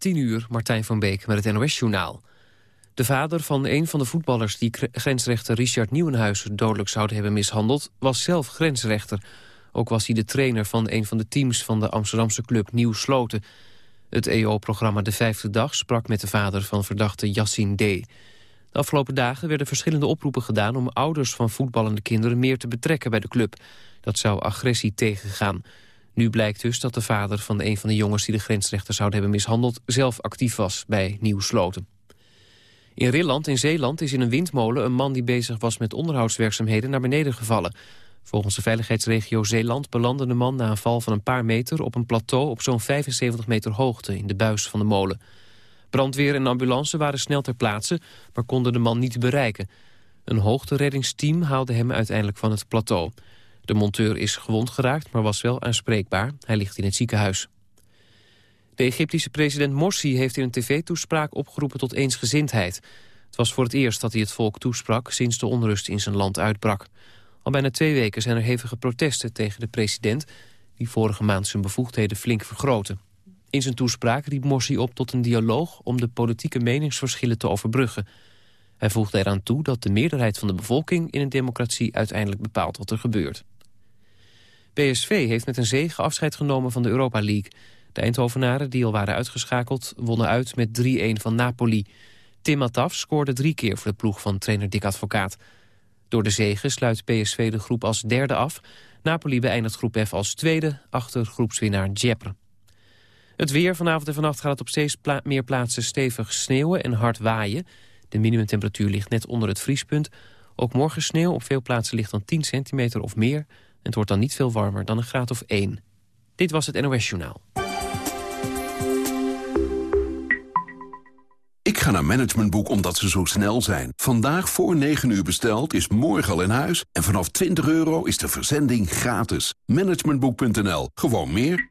10 uur, Martijn van Beek met het NOS-journaal. De vader van een van de voetballers die grensrechter Richard Nieuwenhuizen dodelijk zouden hebben mishandeld, was zelf grensrechter. Ook was hij de trainer van een van de teams van de Amsterdamse club Nieuw Sloten. Het EO-programma De Vijfde Dag sprak met de vader van verdachte Yassine D. De afgelopen dagen werden verschillende oproepen gedaan om ouders van voetballende kinderen meer te betrekken bij de club. Dat zou agressie tegengaan. Nu blijkt dus dat de vader van een van de jongens die de grensrechter zouden hebben mishandeld... zelf actief was bij Nieuw Sloten. In Rilland in Zeeland is in een windmolen een man die bezig was met onderhoudswerkzaamheden naar beneden gevallen. Volgens de veiligheidsregio Zeeland belandde de man na een val van een paar meter op een plateau op zo'n 75 meter hoogte in de buis van de molen. Brandweer en ambulance waren snel ter plaatse, maar konden de man niet bereiken. Een hoogtereddingsteam haalde hem uiteindelijk van het plateau. De monteur is gewond geraakt, maar was wel aanspreekbaar. Hij ligt in het ziekenhuis. De Egyptische president Morsi heeft in een tv-toespraak opgeroepen tot eensgezindheid. Het was voor het eerst dat hij het volk toesprak sinds de onrust in zijn land uitbrak. Al bijna twee weken zijn er hevige protesten tegen de president... die vorige maand zijn bevoegdheden flink vergroten. In zijn toespraak riep Morsi op tot een dialoog... om de politieke meningsverschillen te overbruggen. Hij voegde eraan toe dat de meerderheid van de bevolking... in een democratie uiteindelijk bepaalt wat er gebeurt. PSV heeft met een zege afscheid genomen van de Europa League. De Eindhovenaren, die al waren uitgeschakeld, wonnen uit met 3-1 van Napoli. Tim Mataf scoorde drie keer voor de ploeg van trainer Dick Advocaat. Door de zege sluit PSV de groep als derde af. Napoli beëindigt groep F als tweede, achter groepswinnaar Djepper. Het weer vanavond en vannacht gaat het op steeds meer plaatsen stevig sneeuwen en hard waaien. De minimumtemperatuur ligt net onder het vriespunt. Ook morgen sneeuw, op veel plaatsen ligt dan 10 centimeter of meer. Het wordt dan niet veel warmer dan een graad of 1. Dit was het NOS Journaal. Ik ga naar Managementboek omdat ze zo snel zijn. Vandaag voor 9 uur besteld is morgen al in huis. En vanaf 20 euro is de verzending gratis. Managementboek.nl. Gewoon meer.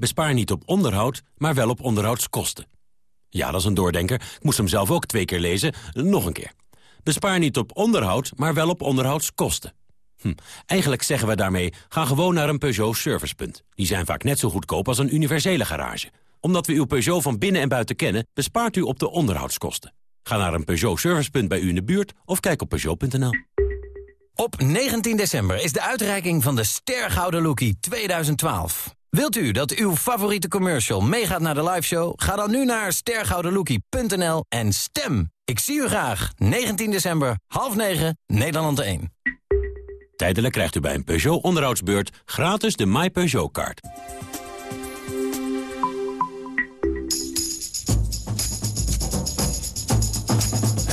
Bespaar niet op onderhoud, maar wel op onderhoudskosten. Ja, dat is een doordenker. Ik moest hem zelf ook twee keer lezen. Nog een keer. Bespaar niet op onderhoud, maar wel op onderhoudskosten. Hm. Eigenlijk zeggen we daarmee, ga gewoon naar een Peugeot Servicepunt. Die zijn vaak net zo goedkoop als een universele garage. Omdat we uw Peugeot van binnen en buiten kennen, bespaart u op de onderhoudskosten. Ga naar een Peugeot Servicepunt bij u in de buurt of kijk op Peugeot.nl. Op 19 december is de uitreiking van de Stergouden Lookie 2012. Wilt u dat uw favoriete commercial meegaat naar de liveshow? Ga dan nu naar stergoudenlookie.nl en stem. Ik zie u graag. 19 december, half 9, Nederland 1. Tijdelijk krijgt u bij een Peugeot onderhoudsbeurt gratis de My Peugeot kaart.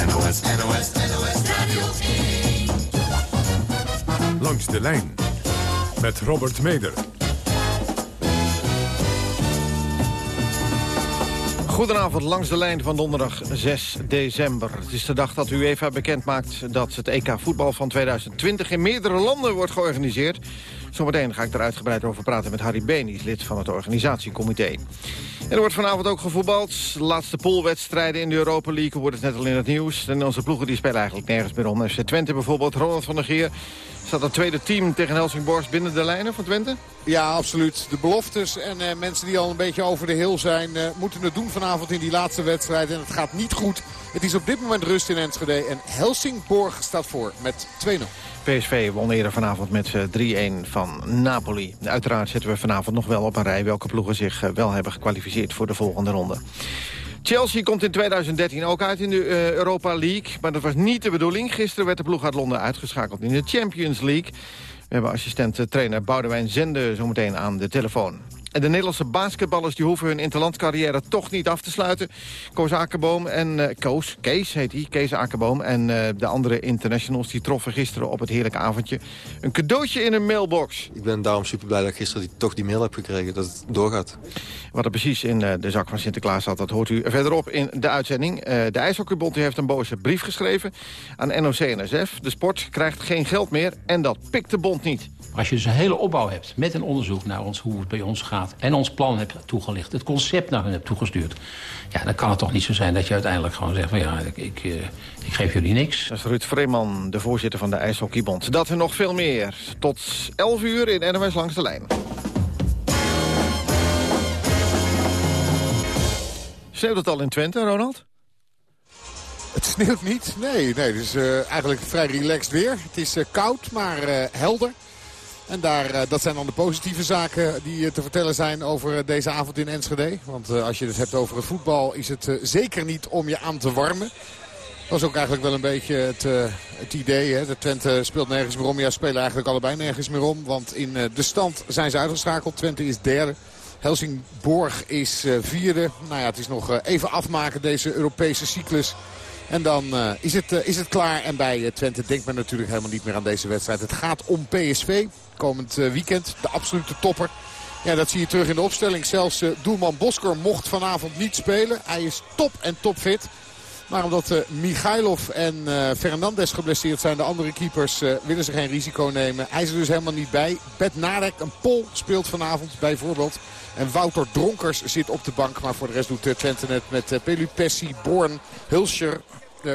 NOS, NOS, NOS Radio 1. Langs de lijn met Robert Meder. Goedenavond, langs de lijn van donderdag 6 december. Het is de dag dat UEFA bekend maakt dat het EK voetbal van 2020 in meerdere landen wordt georganiseerd. Zometeen ga ik er uitgebreid over praten met Harry Benies, lid van het organisatiecomité. En er wordt vanavond ook gevoetbald. De laatste poolwedstrijden in de Europa League wordt het net al in het nieuws. En onze ploegen die spelen eigenlijk nergens meer om. FC Twente bijvoorbeeld, Ronald van der Geer Staat het tweede team tegen Helsingborgs binnen de lijnen van Twente? Ja, absoluut. De beloftes en uh, mensen die al een beetje over de heel zijn... Uh, moeten het doen vanavond in die laatste wedstrijd. En het gaat niet goed. Het is op dit moment rust in Enschede. En Helsingborg staat voor met 2-0. PSV won eerder vanavond met 3-1 van Napoli. Uiteraard zetten we vanavond nog wel op een rij... welke ploegen zich uh, wel hebben gekwalificeerd voor de volgende ronde. Chelsea komt in 2013 ook uit in de uh, Europa League. Maar dat was niet de bedoeling. Gisteren werd de ploeg uit Londen uitgeschakeld in de Champions League. We hebben assistent-trainer Boudewijn Zende zometeen aan de telefoon. En de Nederlandse basketballers die hoeven hun interlandcarrière toch niet af te sluiten. Koos Akerboom en uh, Koos, Kees heet hij, Kees Akerboom... en uh, de andere internationals die troffen gisteren op het heerlijke avondje... een cadeautje in een mailbox. Ik ben daarom super blij dat ik gisteren die, toch die mail heb gekregen, dat het doorgaat. Wat er precies in uh, de zak van Sinterklaas zat, dat hoort u verderop in de uitzending. de IJshockeybond heeft een boze brief geschreven aan NOC-NSF. De sport krijgt geen geld meer en dat pikt de bond niet. Als je dus een hele opbouw hebt met een onderzoek naar ons, hoe het bij ons gaat... en ons plan hebt toegelicht, het concept naar hen hebt toegestuurd... ja, dan kan het toch niet zo zijn dat je uiteindelijk gewoon zegt... van ja, ik, ik, ik geef jullie niks. Dat is Ruud Vreeman, de voorzitter van de IJshockeybond. Dat en nog veel meer. Tot 11 uur in NOS Langs de Lijn. Sneeuwt het al in Twente, Ronald? Het sneeuwt niet. Nee, nee het is uh, eigenlijk vrij relaxed weer. Het is uh, koud, maar uh, helder. En daar, dat zijn dan de positieve zaken die te vertellen zijn over deze avond in Enschede. Want als je het hebt over het voetbal is het zeker niet om je aan te warmen. Dat was ook eigenlijk wel een beetje het, het idee. Hè? De Twente speelt nergens meer om. Ja, spelen eigenlijk allebei nergens meer om. Want in de stand zijn ze uitgeschakeld. Twente is derde. Helsingborg is vierde. Nou ja, het is nog even afmaken deze Europese cyclus. En dan uh, is, het, uh, is het klaar. En bij uh, Twente denkt men natuurlijk helemaal niet meer aan deze wedstrijd. Het gaat om PSV. Komend weekend de absolute topper. Ja, dat zie je terug in de opstelling. Zelfs doelman Bosker mocht vanavond niet spelen. Hij is top en topfit. Maar omdat uh, Michailov en uh, Fernandes geblesseerd zijn, de andere keepers uh, willen ze geen risico nemen. Hij is er dus helemaal niet bij. Bet Narek, een Pol, speelt vanavond bijvoorbeeld. En Wouter Dronkers zit op de bank. Maar voor de rest doet Twente het met Pelupessi, Born, Hulscher,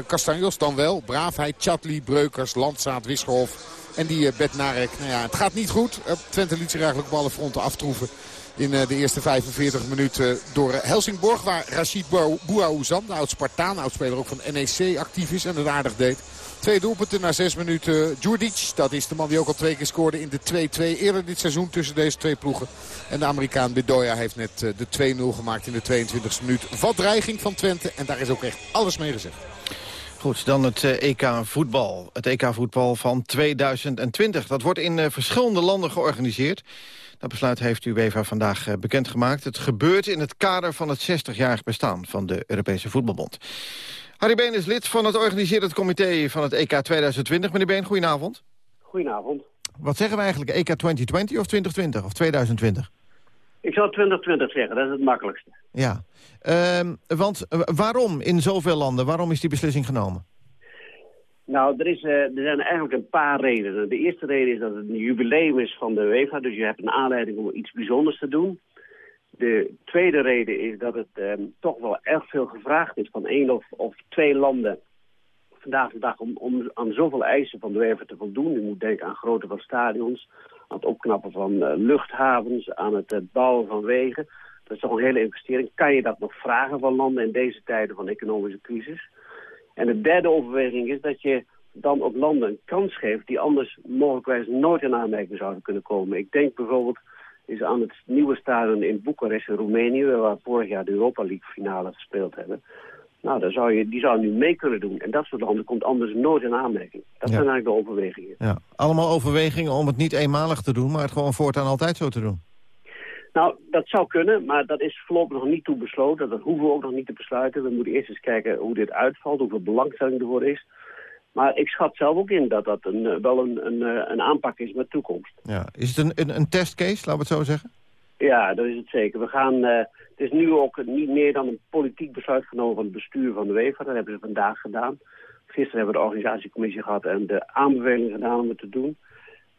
Castanjos dan wel. Braafheid, Chatli, Breukers, Landzaat, Wisgerhof en die uh, Bednarek. Nou ja, het gaat niet goed. Twente liet zich eigenlijk op alle fronten aftroeven in uh, de eerste 45 minuten door Helsingborg. Waar Rashid Bouaouzam, de oud-Spartaan, oudspeler ook van NEC, actief is en het aardig deed. Twee doelpunten na zes minuten. Djurdic, dat is de man die ook al twee keer scoorde in de 2-2 eerder dit seizoen tussen deze twee ploegen. En de Amerikaan Bedoya heeft net de 2-0 gemaakt in de 22e minuut. Wat dreiging van Twente en daar is ook echt alles mee gezegd. Goed, dan het EK voetbal. Het EK voetbal van 2020. Dat wordt in verschillende landen georganiseerd. Dat besluit heeft UEFA vandaag bekendgemaakt. Het gebeurt in het kader van het 60-jarig bestaan van de Europese Voetbalbond. Harry Been is lid van het organiserend comité van het EK 2020. Meneer Been, goedenavond. Goedenavond. Wat zeggen we eigenlijk, EK 2020 of 2020 of 2020? Ik zou 2020 zeggen, dat is het makkelijkste. Ja, uh, want waarom in zoveel landen, waarom is die beslissing genomen? Nou, er, is, uh, er zijn eigenlijk een paar redenen. De eerste reden is dat het een jubileum is van de UEFA, dus je hebt een aanleiding om iets bijzonders te doen. De tweede reden is dat het uh, toch wel erg veel gevraagd is van één of, of twee landen vandaag de dag om, om aan zoveel eisen van de UEFA te voldoen. Je moet denken aan grootte van stadions, aan het opknappen van uh, luchthavens, aan het uh, bouwen van wegen. Dat is toch een hele investering. Kan je dat nog vragen van landen in deze tijden van economische crisis? En de derde overweging is dat je dan op landen een kans geeft... die anders mogelijkwijs nooit in aanmerking zouden kunnen komen. Ik denk bijvoorbeeld is aan het nieuwe stadion in Boekarest in Roemenië... waar vorig jaar de Europa League finale gespeeld hebben. Nou, daar zou je, die zou nu mee kunnen doen. En dat soort landen komt anders nooit in aanmerking. Dat zijn eigenlijk de overwegingen. Ja. Allemaal overwegingen om het niet eenmalig te doen... maar het gewoon voortaan altijd zo te doen. Nou, dat zou kunnen, maar dat is voorlopig nog niet toe besloten. Dat hoeven we ook nog niet te besluiten. We moeten eerst eens kijken hoe dit uitvalt, hoeveel belangstelling ervoor is. Maar ik schat zelf ook in dat dat een, wel een, een, een aanpak is met toekomst. Ja. Is het een, een, een testcase, laten we het zo zeggen? Ja, dat is het zeker. We gaan, uh, het is nu ook niet meer dan een politiek besluit genomen van het bestuur van de UEFA. Dat hebben ze vandaag gedaan. Gisteren hebben we de organisatiecommissie gehad en de aanbeveling gedaan om het te doen.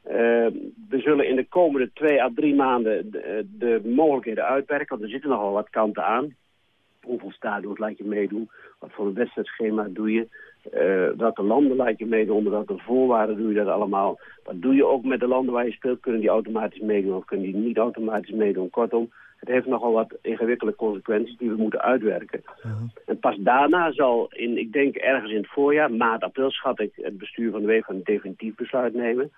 Uh, we zullen in de komende twee à drie maanden de, de, mogelijkheden uitwerken. Want er zitten nogal wat kanten aan. Hoeveel stadions laat je meedoen? Wat voor een wedstrijdschema doe je? Uh, welke landen laat je meedoen? Onder welke voorwaarden doe je dat allemaal? Wat doe je ook met de landen waar je speelt? Kunnen die automatisch meedoen of kunnen die niet automatisch meedoen? Kortom, het heeft nogal wat ingewikkelde consequenties die we moeten uitwerken. Uh -huh. En pas daarna zal, in, ik denk ergens in het voorjaar, maart, april, schat ik, het bestuur van de UEFA een definitief besluit nemen.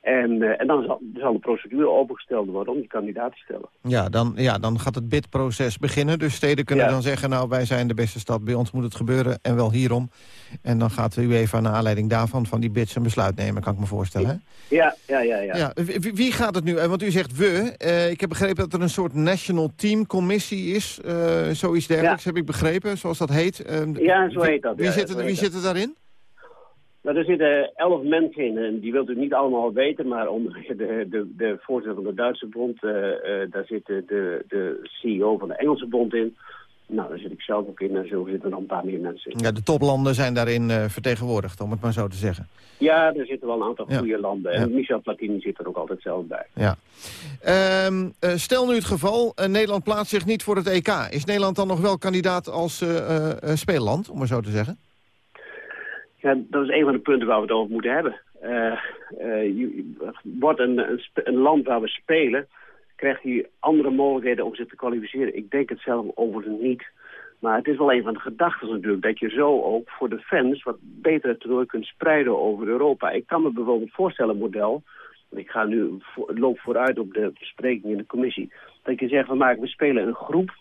En, eh, en dan zal, zal de procedure opengesteld worden om die kandidaat te stellen. Ja, dan, ja, dan gaat het bidproces beginnen. Dus steden kunnen Ja. dan zeggen, nou, wij zijn de beste stad. Bij ons moet het gebeuren en wel hierom. En dan gaat de UEFA naar aanleiding daarvan van die bids een besluit nemen, kan ik me voorstellen. Hè? Ja, ja, ja. ja. Ja, wie, wie gaat het nu? eh, Want u zegt we. Eh, ik heb begrepen dat er een soort National Team Commissie is. zoiets dergelijks heb ik begrepen, zoals dat heet. Ja, zo heet dat, Wie, zitten, zo wie zitten daarin? Nou, er zitten elf mensen in en die wilt u niet allemaal weten, maar onder de, de, de voorzitter van de Duitse bond, eh, eh, daar zit de, de, CEO van de Engelse bond in. Nou, daar zit ik zelf ook in en zo zitten er nog een paar meer mensen in. Ja, de toplanden zijn daarin eh, vertegenwoordigd, om het maar zo te zeggen. Ja, er zitten wel een aantal Ja. goede landen. En Michel Platini zit er ook altijd zelf bij. Ja. Ehm, eh, stel nu het geval, Nederland plaatst zich niet voor het EK. Is Nederland dan nog wel kandidaat als speelland, om maar zo te zeggen? Ja, dat is een van de punten waar we het over moeten hebben. Eh, eh, wordt een, een, land waar we spelen, krijgt hij andere mogelijkheden om zich te kwalificeren. Ik denk het zelf overigens niet. Maar het is wel een van de gedachten natuurlijk, dat je zo ook voor de fans wat beter het toernooi kunt spreiden over Europa. Ik kan me bijvoorbeeld voorstellen, model, ik ga nu loop vooruit op de bespreking in de commissie, dat je zegt van we spelen een groep,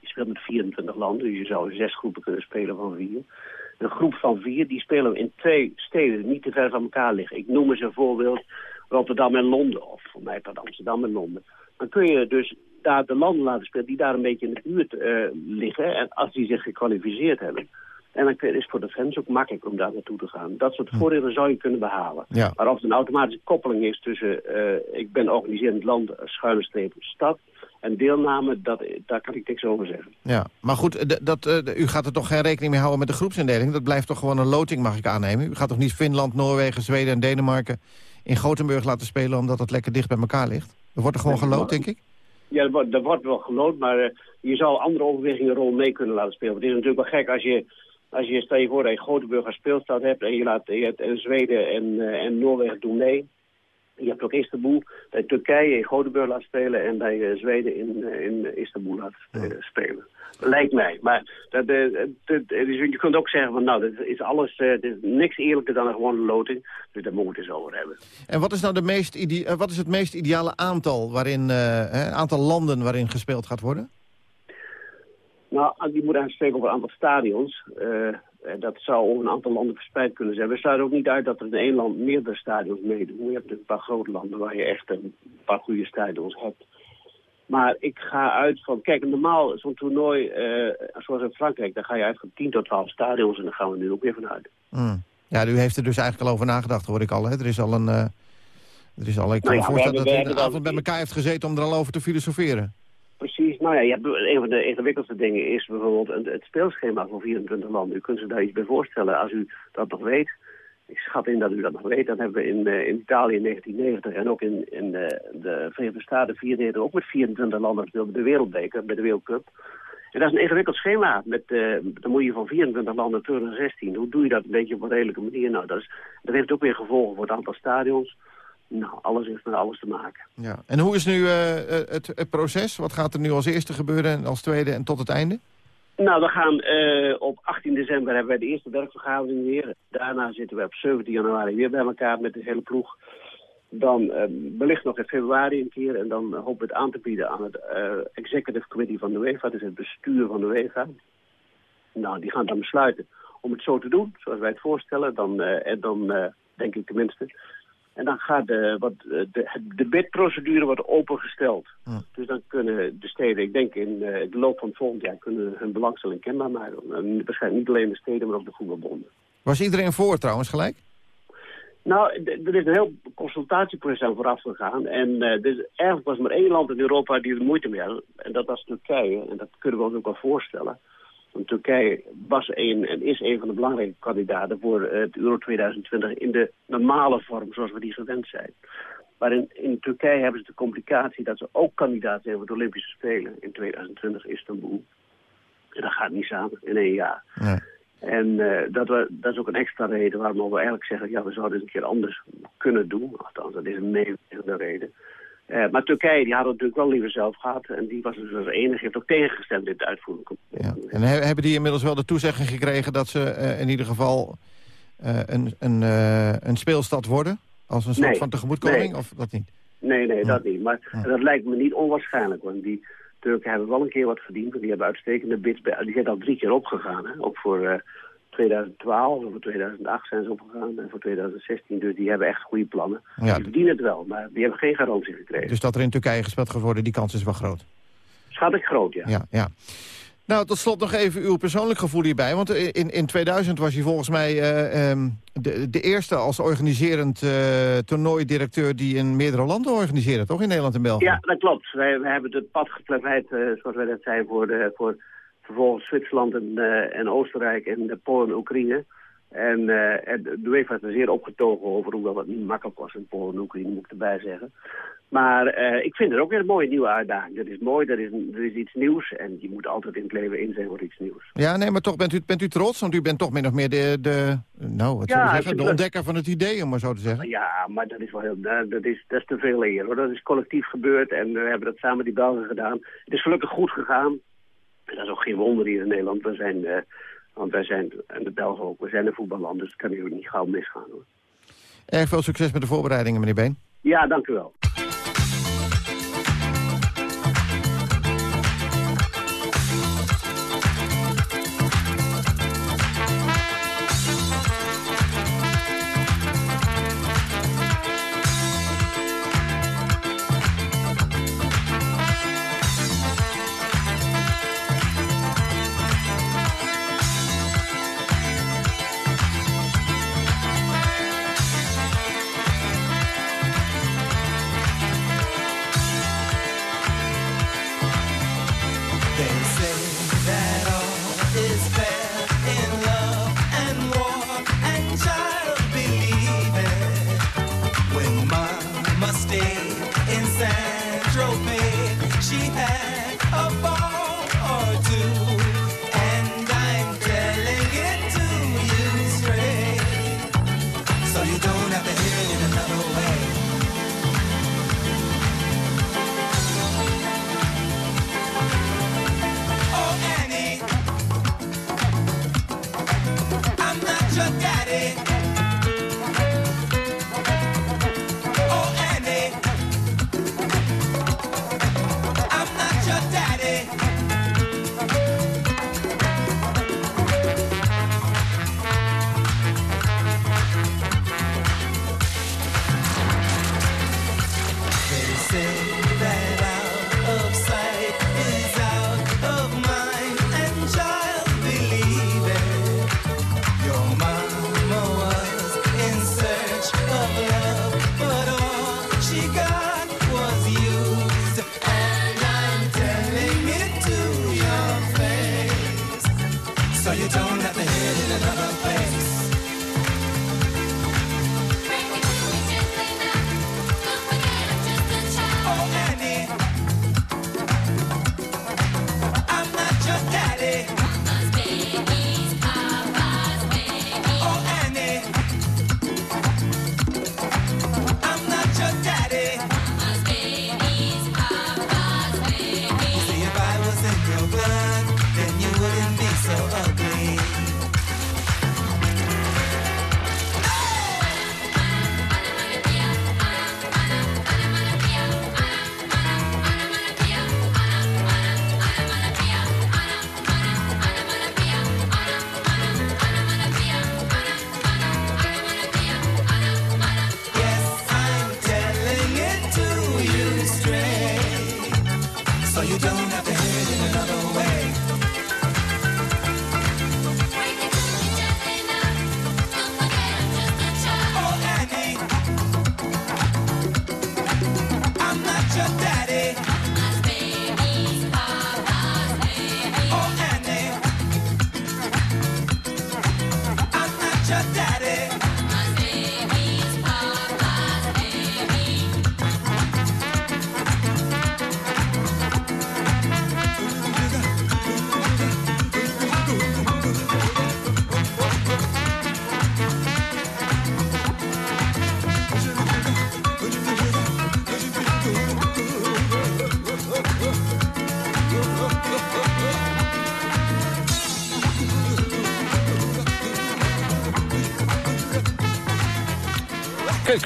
je speelt met 24 landen, dus je zou zes groepen kunnen spelen van vier. Een groep van vier, die spelen we in twee steden die niet te ver van elkaar liggen. Ik noem eens een voorbeeld Rotterdam en Londen, of voor mij dat Amsterdam en Londen. Dan kun je dus daar de landen laten spelen die daar een beetje in de buurt eh, liggen. En als die zich gekwalificeerd hebben. En dan kun- is het voor de fans ook makkelijk om daar naartoe te gaan. Dat soort voordelen zou je kunnen behalen. Ja. Maar of het een automatische koppeling is tussen... eh, ik ben organiserend land, schuine streep, stad... en deelname, dat, daar kan ik niks over zeggen. Ja, maar goed, dat, eh, u gaat er toch geen rekening mee houden met de groepsindeling? Dat blijft toch gewoon een loting, mag ik aannemen? U gaat toch niet Finland, Noorwegen, Zweden en Denemarken in Gothenburg laten spelen... omdat het lekker dicht bij elkaar ligt? Er wordt er gewoon geloot, denk ik? Ja, er wordt, er wordt wel geloot, maar eh, je zou andere overwegingen een rol mee kunnen laten spelen. Want het is natuurlijk wel gek als je, als je stel je voor dat je Gothenburg als speelstad hebt en je laat en Zweden en, eh, en Noorwegen doen mee. Je hebt ook Istanbul, dat je Turkije in Gothenburg laat spelen en dat je Zweden in, eh, in Istanbul laat spe- spelen. Lijkt mij. Maar dat, eh, dat- dus je kunt ook zeggen van nou, dat is alles, eh, is niks eerlijker dan een gewone loting. Dus daar moeten we het eens over hebben. En wat is nou de meest eh, wat is het meest ideale aantal, waarin, eh, aantal landen waarin gespeeld gaat worden? Nou, je moet eigenlijk spreken over een aantal stadions. Eh, eh, dat zou over een aantal landen verspreid kunnen zijn. We sluiten ook niet uit dat er in één land meerdere stadions meedoen. Je hebt natuurlijk een paar grote landen waar je echt een paar goede stadions hebt. Maar ik ga uit van... Kijk, normaal zo'n toernooi, eh, zoals in Frankrijk... daar ga je uit van 10 tot 12 stadions en daar gaan we nu ook weer vanuit. Hmm. Ja, u heeft er dus eigenlijk al over nagedacht, hoor ik al. Hè? Er is al een... eh, er is al, ik kan Nou me ja, voorstellen dat u een dan- avond met elkaar heeft gezeten om er al over te filosoferen. Nou ja, een van de ingewikkeldste dingen is bijvoorbeeld het speelschema voor 24 landen. U kunt zich daar iets bij voorstellen als u dat nog weet. Ik schat in dat u dat nog weet. Dan hebben we in, eh, in Italië in 1990 en ook in, in de, de Verenigde Staten 94 ook met 24 landen de Wereldbeker, bij de Wereldcup. En dat is een ingewikkeld schema. Met, eh, dan moet je van 24 landen terug naar 16. Hoe doe je dat een beetje op een redelijke manier? Nou, dat, is, dat heeft ook weer gevolgen voor het aantal stadions. Nou, alles heeft met alles te maken. Ja. En hoe is nu eh, eh, het, het proces? Wat gaat er nu als eerste gebeuren en als tweede en tot het einde? Nou, we gaan eh, op 18 december hebben wij de eerste werkvergadering weer. Daarna zitten we op 17 januari weer bij elkaar met de hele ploeg. Dan eh, wellicht nog in februari een keer. En dan hopen we het aan te bieden aan het Executive Committee van de UEFA. Dus het bestuur van de UEFA. Nou, die gaan dan besluiten om het zo te doen, zoals wij het voorstellen. Dan, en dan denk ik tenminste. En dan gaat de, wat, eh, de, de bidprocedure wordt opengesteld. Dus dan kunnen de steden, ik denk in eh, de loop van het volgend jaar, kunnen hun belangstelling kenbaar maken. En waarschijnlijk niet alleen de steden, maar ook de voetbalbonden. Was iedereen voor trouwens gelijk? Nou, er is een heel consultatieproces aan vooraf gegaan. En eh dus eigenlijk was er maar één land in Europa die er moeite mee had. En dat was Turkije. En dat kunnen we ons ook wel voorstellen. Want Turkije was een en is een van de belangrijke kandidaten voor eh, het Euro 2020 in de normale vorm zoals we die gewend zijn. Maar in, in Turkije hebben ze de complicatie dat ze ook kandidaat zijn voor de Olympische Spelen in 2020 Istanbul. En dat gaat niet samen in één jaar. En eh, dat, we, dat is ook een extra reden waarom we eigenlijk zeggen... ja, we zouden het een keer anders kunnen doen. Althans, dat is een meewerkende reden. Eh, maar Turkije die had het natuurlijk wel liever zelf gehad. En die was dus als enige, heeft ook tegengestemd in het uitvoeren. En he- hebben die inmiddels wel de toezegging gekregen dat ze eh, in ieder geval eh, een, een, een speelstad worden? Als een soort Nee. van tegemoetkoming, Nee. of dat niet? Nee, nee, dat Ja. niet. Maar Ja. dat lijkt me niet onwaarschijnlijk. Want die Turken hebben wel een keer wat verdiend. want Die hebben uitstekende bids. bij- Die zijn al drie keer opgegaan. Hè? Ook voor 2012 en voor 2008 zijn ze opgegaan. En voor 2016. Dus die hebben echt goede plannen. Ja. Die verdienen het wel. Maar die hebben geen garantie gekregen. Dus dat er in Turkije gespeeld gaat worden, die kans is wel groot. Schat ik groot, ja. Ja, ja. Nou, tot slot nog even uw persoonlijk gevoel hierbij. Want in, in 2000 was u volgens mij eh, ehm, de, de eerste als organiserend eh toernooidirecteur... die in meerdere landen organiseerde, toch? In Nederland en België? Ja, dat klopt. Wij, wij hebben het pad geplaveid, eh, zoals wij dat zeiden, voor, de, voor vervolgens Zwitserland en, eh, en Oostenrijk en eh, Polen en Oekraïne. En, eh, en de UEFA is er zeer opgetogen over, hoewel het niet makkelijk was in Polen en Oekraïne, moet ik erbij zeggen. Maar ik vind het ook weer een mooie nieuwe uitdaging. Dat is mooi, dat is, er is iets nieuws en je moet altijd in het leven in zijn voor iets nieuws. Ja, nee, maar toch bent u, bent u trots? Want u bent toch min of meer de, de, nou, wat Ja, zou zeggen, de dat- ontdekker van het idee, om maar zo te zeggen. Ja, maar dat is wel heel, dat dat is, dat is te veel eer hoor. Dat is collectief gebeurd en we hebben dat samen met die Belgen gedaan. Het is gelukkig goed gegaan. En dat is ook geen wonder hier in Nederland. We zijn, eh, want wij zijn, en de Belgen ook, we zijn een voetballand, dus het kan hier ook niet gauw misgaan hoor. Erg veel succes met de voorbereidingen, meneer Been. Ja, dank u wel.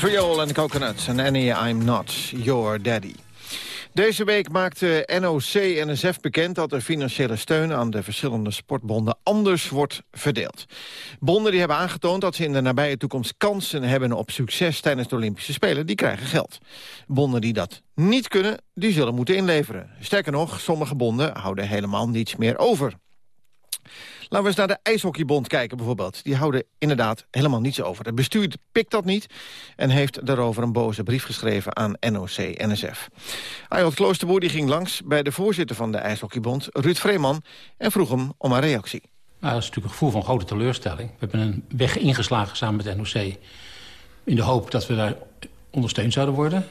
Creole en Coconuts en Annie, I'm Not Your Daddy. Deze week maakte NOC-NSF bekend dat de financiële steun aan de verschillende sportbonden anders wordt verdeeld. Bonden die hebben aangetoond dat ze in de nabije toekomst kansen hebben op succes tijdens de Olympische Spelen, die krijgen geld. Bonden die dat niet kunnen, die zullen moeten inleveren. Sterker nog, sommige bonden houden helemaal niets meer over. Laten we eens naar de IJshockeybond kijken bijvoorbeeld. Die houden inderdaad helemaal niets over. Het bestuur pikt dat niet en heeft daarover een boze brief geschreven aan NOC-NSF. Ayot Kloosterboer die ging langs bij de voorzitter van de IJshockeybond, Ruud Vreeman, en vroeg hem om een reactie. Nou, dat is natuurlijk een gevoel van grote teleurstelling. We hebben een weg ingeslagen samen met NOC... in de hoop dat we daar ondersteund zouden worden.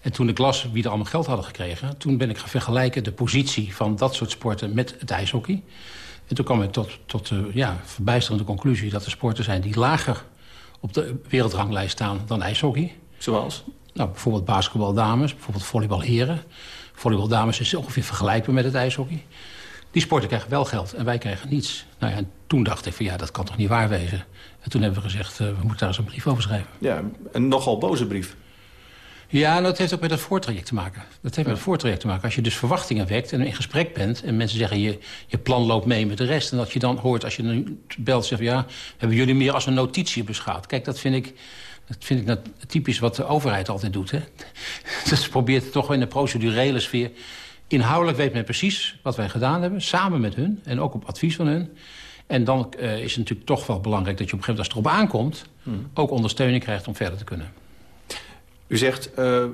En toen ik las wie er allemaal geld hadden gekregen... toen ben ik gaan vergelijken de positie van dat soort sporten met het ijshockey. En toen kwam ik tot, tot de ja, verbijsterende conclusie... dat er sporten zijn die lager op de wereldranglijst staan dan ijshockey. Zoals? Nou, bijvoorbeeld basketbal dames, bijvoorbeeld volleybal heren. Volleybal dames is ongeveer vergelijkbaar met het ijshockey. Die sporten krijgen wel geld en wij krijgen niets. Nou ja, en toen dacht ik van ja, dat kan toch niet waar wezen. En toen hebben we gezegd, uh, we moeten daar eens een brief over schrijven. Ja, een nogal boze brief. Ja, nou, dat heeft ook met het voortraject te maken. Dat heeft met het voortraject te maken. Als je dus verwachtingen wekt en in gesprek bent... en mensen zeggen, je, je plan loopt mee met de rest... en dat je dan hoort, als je dan belt, zegt... ja, hebben jullie meer als een notitie beschouwd? Kijk, dat vind ik... Dat vind ik dat typisch wat de overheid altijd doet. Hè? Ze probeert toch in de procedurele sfeer... Inhoudelijk weet men precies wat wij gedaan hebben, samen met hun... en ook op advies van hun. En dan uh, is het natuurlijk toch wel belangrijk dat je op een gegeven moment... als het erop aankomt, hmm. ook ondersteuning krijgt om verder te kunnen. U zegt, uh,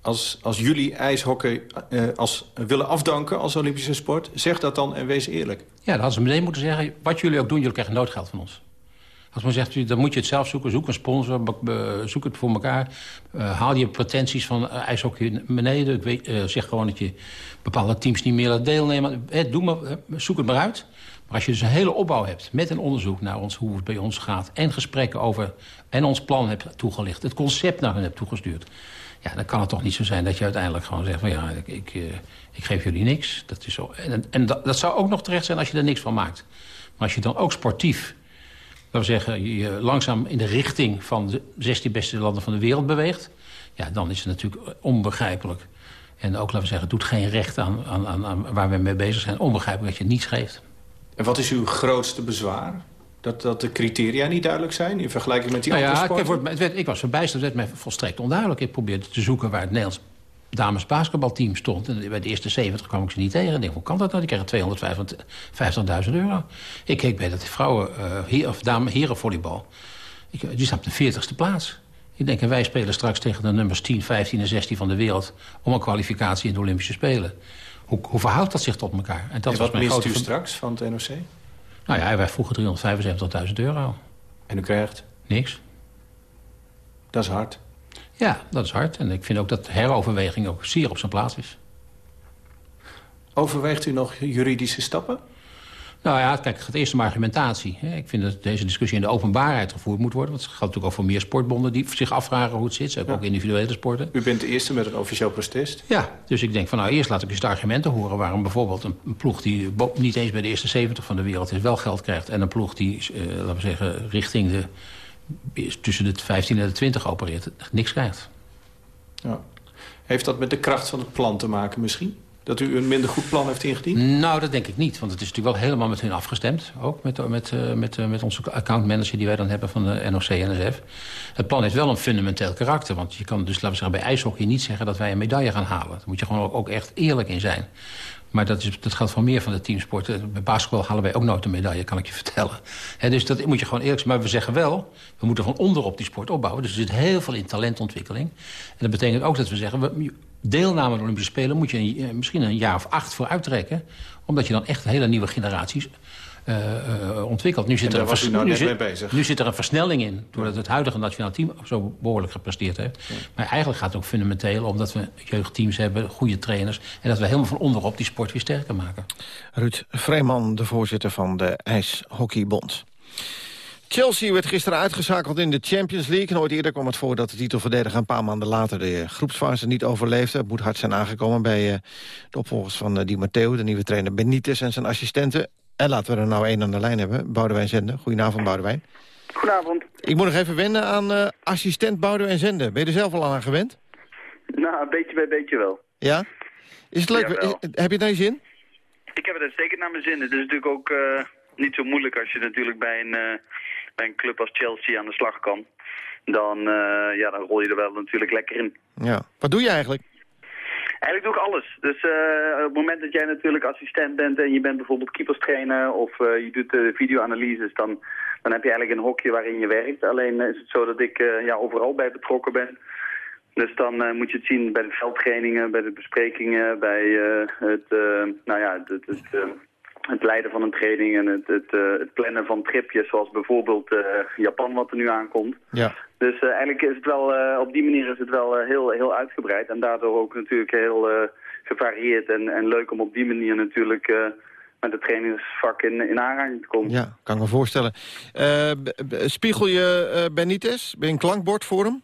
als, als jullie ijshockey uh, als, willen afdanken als Olympische sport... zeg dat dan en wees eerlijk. Ja, dan hadden ze meteen moeten zeggen... wat jullie ook doen, jullie krijgen noodgeld van ons. Als men zegt, dan moet je het zelf zoeken. Zoek een sponsor, zoek het voor elkaar. Uh, haal je pretenties van ijshockey beneden. Ik weet, zeg gewoon dat je bepaalde teams niet meer laat deelnemen. doe maar, zoek het maar uit. Maar als je dus een hele opbouw hebt met een onderzoek naar ons, hoe het bij ons gaat... en gesprekken over en ons plan hebt toegelicht... het concept naar hen hebt toegestuurd... ja, dan kan het toch niet zo zijn dat je uiteindelijk gewoon zegt... van ja, ik, ik, ik geef jullie niks. Dat is zo. En, en dat, dat zou ook nog terecht zijn als je er niks van maakt. Maar als je dan ook sportief we zeggen, je langzaam in de richting van de 16 beste landen van de wereld beweegt... ja, dan is het natuurlijk onbegrijpelijk. En ook, laten we zeggen, het doet geen recht aan, aan, aan waar we mee bezig zijn. Onbegrijpelijk dat je niets geeft. En wat is uw grootste bezwaar? Dat, dat de criteria niet duidelijk zijn in vergelijking met die nou andere ja, sporten? Ik, werd, ik was verbijsterd, het werd mij volstrekt onduidelijk. Ik probeerde te zoeken waar het Nederlands dames basketbalteam stond. En bij de eerste 70 kwam ik ze niet tegen. Ik denk, hoe kan dat nou? Die kregen 250.000 euro. Ik keek bij dat vrouwen, uh, heer, of dame, herenvolleybal. Ik, die staat op de 40ste plaats. Ik denk, en wij spelen straks tegen de nummers 10, 15 en 16 van de wereld... om een kwalificatie in de Olympische Spelen. Hoe, hoe verhoudt dat zich tot elkaar? En, dat en wat was grote... u straks van het NOC? Nou ja, wij vroegen 375.000 euro. En u krijgt? Niks. Dat is hard. Ja, dat is hard. En ik vind ook dat heroverweging ook zeer op zijn plaats is. Overweegt u nog juridische stappen? Nou ja, kijk, het gaat eerst om argumentatie. Ik vind dat deze discussie in de openbaarheid gevoerd moet worden. Want het gaat natuurlijk ook voor meer sportbonden die zich afvragen hoe het zit. Ze hebben ook individuele sporten. U bent de eerste met een officieel protest? Ja, dus ik denk van nou eerst laat ik eens de argumenten horen... waarom bijvoorbeeld een, ploeg die niet eens bij de eerste 70 van de wereld is... wel geld krijgt en een ploeg die, eh, laten we zeggen, richting de tussen de 15 en de 20 opereert, niks krijgt. Ja. Heeft dat met de kracht van het plan te maken misschien? Dat u een minder goed plan heeft ingediend? Nou, dat denk ik niet. Want het is natuurlijk wel helemaal met hun afgestemd. Ook met, met, eh, met, met onze accountmanager die wij dan hebben van de NOC-NSF. Het plan heeft wel een fundamenteel karakter. Want je kan dus, laten we zeggen, bij ijshockey niet zeggen... dat wij een medaille gaan halen. Daar moet je gewoon ook echt eerlijk in zijn. Maar dat, is, dat geldt voor meer van de teamsporten. Bij basketbal halen wij ook nooit een medaille, kan ik je vertellen. dus dat moet je gewoon eerlijk zijn. Maar we zeggen wel, we moeten van onderop die sport opbouwen. Dus er zit heel veel in talentontwikkeling. En dat betekent ook dat we zeggen... We, deelname aan de Olympische Spelen moet je misschien een jaar of acht voor uittrekken. Omdat je dan echt hele nieuwe generaties ontwikkeld. Nu zit, er een nou nu, zit, bezig. nu zit er een versnelling in, doordat het huidige nationaal team zo behoorlijk gepresteerd heeft. Maar eigenlijk gaat het ook fundamenteel omdat we jeugdteams hebben, goede trainers... en dat we helemaal van onderop die sport weer sterker maken. Ruud Vreeman, de voorzitter van de IJshockeybond. Chelsea werd gisteren uitgeschakeld in de Champions League. Nooit eerder kwam het voor dat de titelverdediger een paar maanden later... de groepsfase niet overleefde. Het moet hard zijn aangekomen bij uh, de opvolgers van Di Matteo... de nieuwe trainer Benitez en zijn assistenten. En laten we er nou één aan de lijn hebben. Boudewijn Zenden. Goedenavond, Boudewijn. Goedenavond. Ik moet nog even wennen aan eh, assistent Bouder en Zenden. Ben je er zelf al aan gewend? Nou, een beetje bij beetje wel. Ja? Is het leuk? Is- heb je het naar je zin? Ik heb het uitstekend naar mijn zin. Het is natuurlijk ook eh, niet zo moeilijk als je natuurlijk bij een, eh, bij een club als Chelsea aan de slag kan. Dan, ja, dan rol je er wel natuurlijk lekker in. Ja. Wat doe je eigenlijk? Eigenlijk doe ik alles. Dus eh, op het moment dat jij natuurlijk assistent bent en je bent bijvoorbeeld keeperstrainer of eh, je doet eh, videoanalyses, dan, dan heb je eigenlijk een hokje waarin je werkt. Alleen is het zo dat ik eh, ja, overal bij betrokken ben. Dus dan eh, moet je het zien bij de veldtrainingen, bij de besprekingen, bij eh, het, eh, nou ja, het, het, het, eh, het leiden van een training en het, het, eh, het plannen van tripjes, zoals bijvoorbeeld eh, Japan wat er nu aankomt. Ja. Dus eh, eigenlijk is het wel, op die manier is het wel heel, heel uitgebreid. En daardoor ook natuurlijk heel gevarieerd en, en leuk om op die manier natuurlijk met het trainingsvak in, in aanraking te komen. Ja, kan ik me voorstellen. Spiegel je Benitez? Ben je een klankbord voor hem?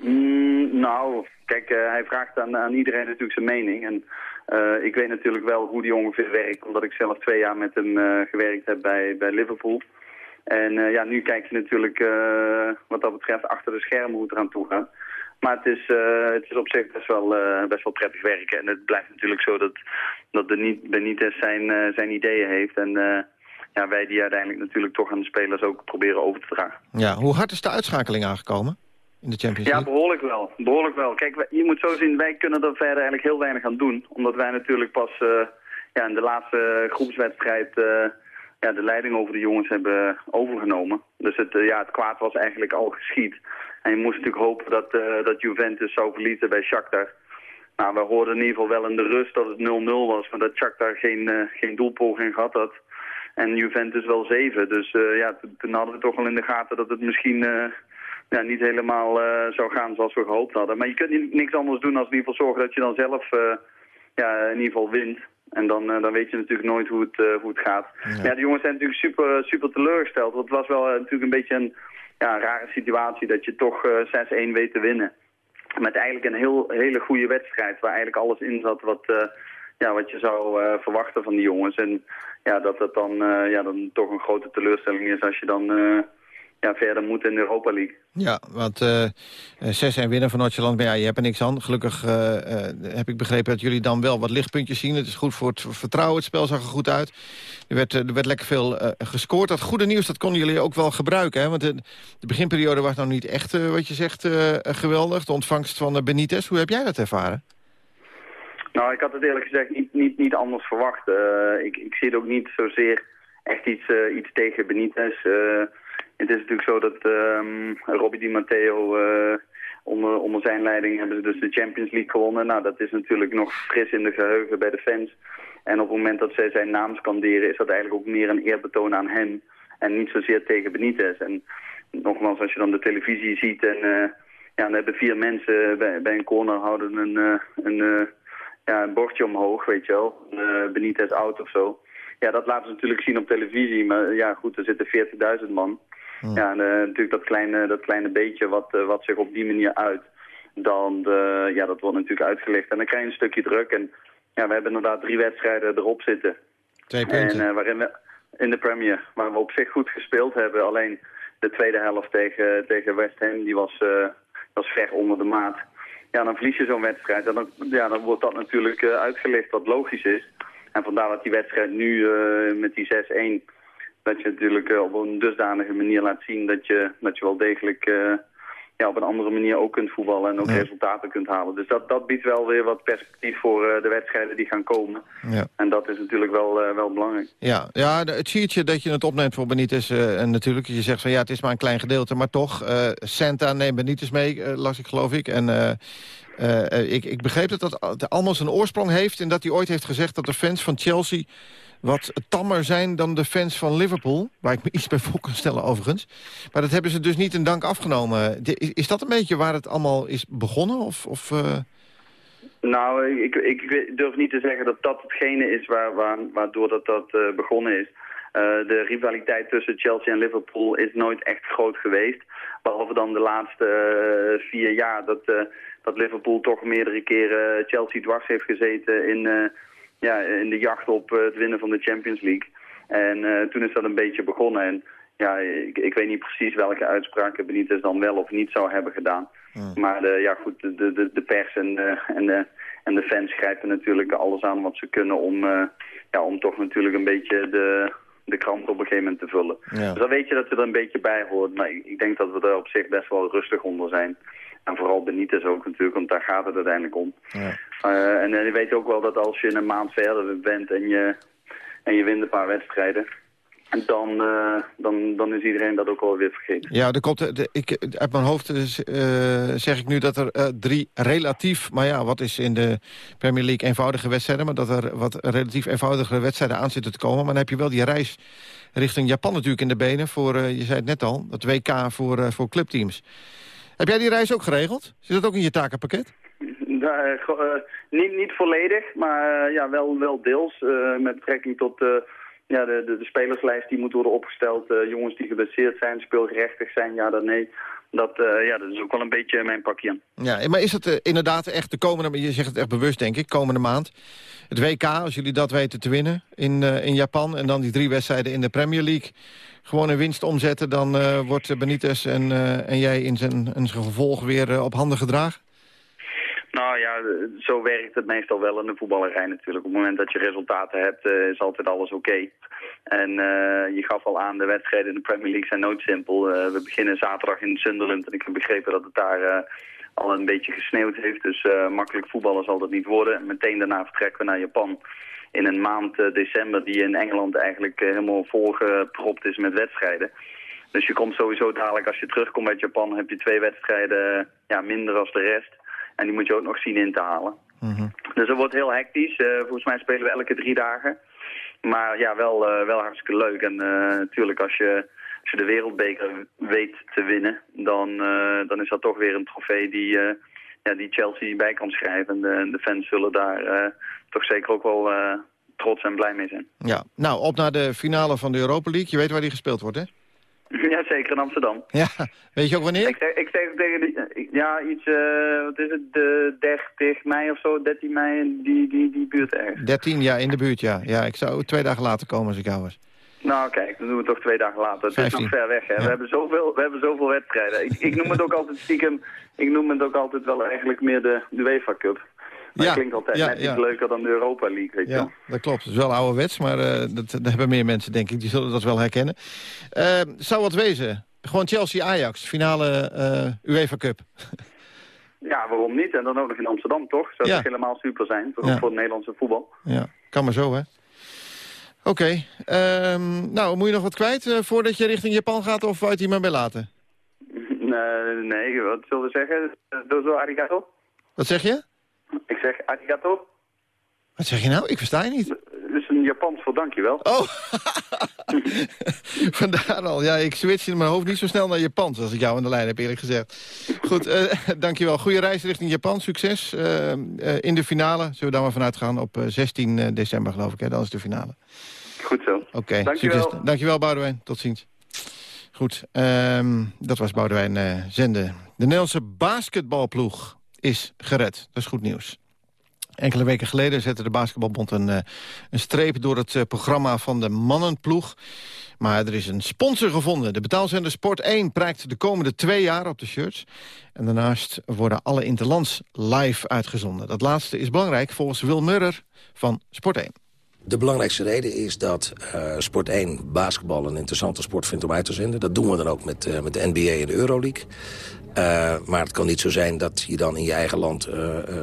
Mm, nou, kijk, hij vraagt aan, aan iedereen natuurlijk zijn mening. En eh, ik weet natuurlijk wel hoe die ongeveer werkt, omdat ik zelf twee jaar met hem eh, gewerkt heb bij, bij Liverpool. En eh, ja, nu kijk je natuurlijk wat dat betreft achter de schermen hoe het eraan toe gaat. Maar het is, het is op zich best wel, best wel prettig werken. En het blijft natuurlijk zo dat, dat Benitez zijn, zijn ideeën heeft. En ja, wij die uiteindelijk natuurlijk toch aan de spelers ook proberen over te dragen. Ja. Hoe hard is de uitschakeling aangekomen in de Champions Ja, behoorlijk wel. Behoorlijk wel. Kijk, je moet zo zien, wij kunnen er verder eigenlijk heel weinig aan doen. Omdat wij natuurlijk pas eh, ja, in de laatste groepswedstrijd eh, ja, de leiding over de jongens hebben overgenomen. Dus het, eh, ja, het kwaad was eigenlijk al geschied. En je moest natuurlijk hopen dat, dat Juventus zou verliezen bij Shakhtar. Nou, we hoorden in ieder geval wel in de rust dat het 0-0 was, maar dat Shakhtar geen, geen doelpoging gehad had. En Juventus wel zeven. Dus ja, toen- hadden we toch wel in de gaten dat het misschien ja, niet helemaal eh, zou gaan zoals we gehoopt hadden. Maar je kunt ni- niks anders doen dan in ieder geval zorgen dat je dan zelf eh, ja, in ieder geval wint. En dan, eh, dan weet je natuurlijk nooit hoe het, hoe het gaat. Maar Ja. de jongens zijn natuurlijk super, super teleurgesteld. Want het was wel natuurlijk een beetje een ja, rare situatie dat je toch eh, 6-1 weet te winnen. Met eigenlijk een heel, hele goede wedstrijd waar eigenlijk alles in zat wat, ja, wat je zou verwachten van die jongens. En ja, dat het dan, ja, dan toch een grote teleurstelling is als je dan ja, verder moet in de Europa League. Ja, want eh, eh, 6-1 winnen van Noord-Holland, maar ja, je hebt er niks aan. Gelukkig eh, heb ik begrepen dat jullie dan wel wat lichtpuntjes zien. Het is goed voor het vertrouwen, het spel zag er goed uit. Er werd, er werd lekker veel gescoord. Dat goede nieuws, dat konden jullie ook wel gebruiken. Hè? Want de, de beginperiode was nou niet echt, wat je zegt, geweldig. De ontvangst van Benitez, hoe heb jij dat ervaren? Nou, ik had het eerlijk gezegd niet, niet, niet anders verwacht. Ik, ik zie het ook niet zozeer echt iets, iets tegen Benitez. Het is natuurlijk zo dat ehm Robbie Di Matteo... eh, onder, onder zijn leiding hebben ze dus de Champions League gewonnen. Nou, dat is natuurlijk nog fris in de geheugen bij de fans. En op het moment dat zij zijn naam scanderen... is dat eigenlijk ook meer een eerbetoon aan hem... en niet zozeer tegen Benitez. En nogmaals, als je dan de televisie ziet... en eh, ja, dan hebben vier mensen bij, een corner houden een... eh, een ja, een bordje omhoog, weet je wel. Benitez out of zo. Ja, dat laten ze natuurlijk zien op televisie. Maar ja, goed, er zitten 40.000 man. Ja, en, eh, natuurlijk dat kleine, dat kleine beetje wat, eh, wat zich op die manier uit. Dan, ja, dat wordt natuurlijk uitgelegd. En dan krijg je een stukje druk. En ja, we hebben inderdaad drie wedstrijden erop zitten. Twee punten. En eh, waarin we in de Premier, waar we op zich goed gespeeld hebben. Alleen de tweede helft tegen, tegen West Ham, die was, was ver onder de maat. Ja, dan verlies je zo'n wedstrijd. En dan, ja, dan wordt dat natuurlijk uitgelicht wat logisch is. En vandaar dat die wedstrijd nu met die 6-1... dat je natuurlijk eh, op een dusdanige manier laat zien... dat je, dat je wel degelijk eh, ja, op een andere manier ook kunt voetballen... en ook resultaten kunt halen. Dus dat, dat biedt wel weer wat perspectief voor eh, de wedstrijden die gaan komen. Ja. En dat is natuurlijk wel, wel belangrijk. Ja, ja het siertje dat je het opneemt voor Benitez... en natuurlijk, je zegt van ja, het is maar een klein gedeelte... maar toch, Santa neemt Benitez mee, las ik geloof ik. En ik, ik begreep dat dat al- allemaal zijn oorsprong heeft... en dat hij ooit heeft gezegd dat de fans van Chelsea... wat tammer zijn dan de fans van Liverpool. Waar ik me iets bij voor kan stellen overigens. Maar dat hebben ze dus niet in dank afgenomen. Is, dat een beetje waar het allemaal is begonnen? Of, of, eh, Nou, ik, ik, ik durf niet te zeggen dat dat hetgene is waar, waar, waardoor dat, dat eh, begonnen is. Eh, de rivaliteit tussen Chelsea en Liverpool is nooit echt groot geweest. Behalve dan de laatste vier jaar dat, dat Liverpool toch meerdere keren Chelsea dwars heeft gezeten in, ja, in de jacht op eh, het winnen van de Champions League. En eh, toen is dat een beetje begonnen. En ja, ik, ik weet niet precies welke uitspraken Benitez dan wel of niet zou hebben gedaan. Maar de, ja, goed, de, de, de pers en de, en, de, en de fans grijpen natuurlijk alles aan wat ze kunnen om, eh, ja, om toch natuurlijk een beetje de, de krant op een gegeven moment te vullen. Ja. Dus dan weet je dat je er een beetje bij hoort. Maar ik, ik denk dat we er op zich best wel rustig onder zijn. En vooral Benitez ook natuurlijk, want daar gaat het uiteindelijk om. Eh, en eh, je weet ook wel dat als je een maand verder bent en je, en je wint een paar wedstrijden... Dan, eh, dan, dan is iedereen dat ook wel weer vergeten. Ja, er komt, de, ik, uit mijn hoofd eh, zeg ik nu dat er eh, drie relatief... maar ja, wat is in de Premier League eenvoudige wedstrijden... maar dat er wat relatief eenvoudigere wedstrijden aan zitten te komen. Maar dan heb je wel die reis richting Japan natuurlijk in de benen... voor, eh, je zei het net al, het WK voor, eh, voor clubteams. Heb jij die reis ook geregeld? Zit dat ook in je takenpakket? Eh, niet, niet volledig, maar eh, ja, wel, wel deels. eh, met betrekking tot ja, de, de, de spelerslijst die moet worden opgesteld. jongens die geblesseerd zijn, speelgerechtig zijn, ja dan nee. Dat, eh, ja, dat is ook wel een beetje mijn pakje. Ja, maar is het eh, inderdaad echt de komende... je zegt het echt bewust, denk ik, komende maand... het WK, als jullie dat weten te winnen in, eh, in Japan... en dan die drie wedstrijden in de Premier League... gewoon in winst omzetten... dan wordt Benitez en, en jij in zijn, in zijn gevolg weer op handen gedragen? Nou ja, zo werkt het meestal wel in de voetballerij natuurlijk. Op het moment dat je resultaten hebt, eh, is altijd alles oké. En eh, je gaf al aan, de wedstrijden in de Premier League zijn nooit simpel. Eh, we beginnen zaterdag in Sunderland en ik heb begrepen dat het daar al een beetje gesneeuwd heeft. Dus makkelijk voetballen zal dat niet worden. En meteen daarna vertrekken we naar Japan in een maand december die in Engeland eigenlijk helemaal volgepropt is met wedstrijden. Dus je komt sowieso dadelijk, als je terugkomt uit Japan, heb je twee wedstrijden ja, minder als de rest. En die moet je ook nog zien in te halen. Dus het wordt heel hectisch. Eh, volgens mij spelen we elke drie dagen. Maar ja, wel, eh, wel hartstikke leuk. En eh, natuurlijk als je, als je de wereldbeker weet te winnen, dan, dan is dat toch weer een trofee die, ja, die Chelsea bij kan schrijven. En de, de fans zullen daar toch zeker ook wel trots en blij mee zijn. Ja, nou, op naar de finale van de Europa League. Je weet waar die gespeeld wordt, hè? Ja, zeker in Amsterdam. Ja, weet je ook wanneer? Ik zeg, ik zeg tegen die, ik- ja, iets, eh, wat is het, de 30 mei of zo, 13 mei, die, die, die buurt ergens. 13, ja, in de buurt, ja. Ja, ik zou twee dagen later komen als ik jou was. Nou kijk, dan doen we het toch twee dagen later. Het is 15. nog ver weg, hè. We, hebben zoveel, we hebben zoveel wedstrijden. Ik, ik noem het ook altijd stiekem, ik noem het ook altijd wel eigenlijk meer de, de UEFA Cup. Maar Ja, het klinkt altijd ja, net ja. iets leuker dan de Europa League, weet je. Ja, dat klopt. Het is wel ouderwets, maar eh, dat, dat hebben meer mensen, denk ik. Die zullen dat wel herkennen. Eh, zou wat wezen? Gewoon Chelsea-Ajax, finale eh, UEFA Cup. Ja, waarom niet? En dan ook nog in Amsterdam, toch? Zou Ja. helemaal super zijn, voor, Ja. voor het Nederlandse voetbal. Ja, kan maar zo, hè? Oké. ehm, nou, moet je nog wat kwijt voordat je richting Japan gaat... of het hier maar bij laten? Nee, nee, wat zullen we zeggen? Dozo arigato? Wat zeg je? Ik zeg arigato. Wat zeg je nou? Ik versta je niet. Dat is een Japans voor dankjewel. Oh, vandaar al. Ja, ik switch in mijn hoofd niet zo snel naar Japan... als ik jou aan de lijn heb, eerlijk gezegd. Goed, eh, dankjewel. Goede reis richting Japan. Succes eh, eh, in de finale. Zullen we daar maar vanuit gaan op eh, 16 december, geloof ik. Hè? Dan is de finale. Goed zo. Oké, Dankjewel. succes. Dankjewel, Boudewijn. Tot ziens. Goed, ehm, dat was Boudewijn eh Zende. De Nederlandse basketbalploeg is gered. Dat is goed nieuws. Enkele weken geleden zette de Basketbalbond een, eh, een streep door het eh, programma van de mannenploeg. Maar er is een sponsor gevonden. De betaalzender Sport 1 prijkt de komende twee jaar op de shirts. En daarnaast worden alle interlands live uitgezonden. Dat laatste is belangrijk volgens Wil Murrer van Sport 1. De belangrijkste reden is dat eh, Sport 1 basketbal een interessante sport vindt om uit te zenden. Dat doen we dan ook met, eh, met de NBA en de Euroleague. Eh, maar het kan niet zo zijn dat je dan in je eigen land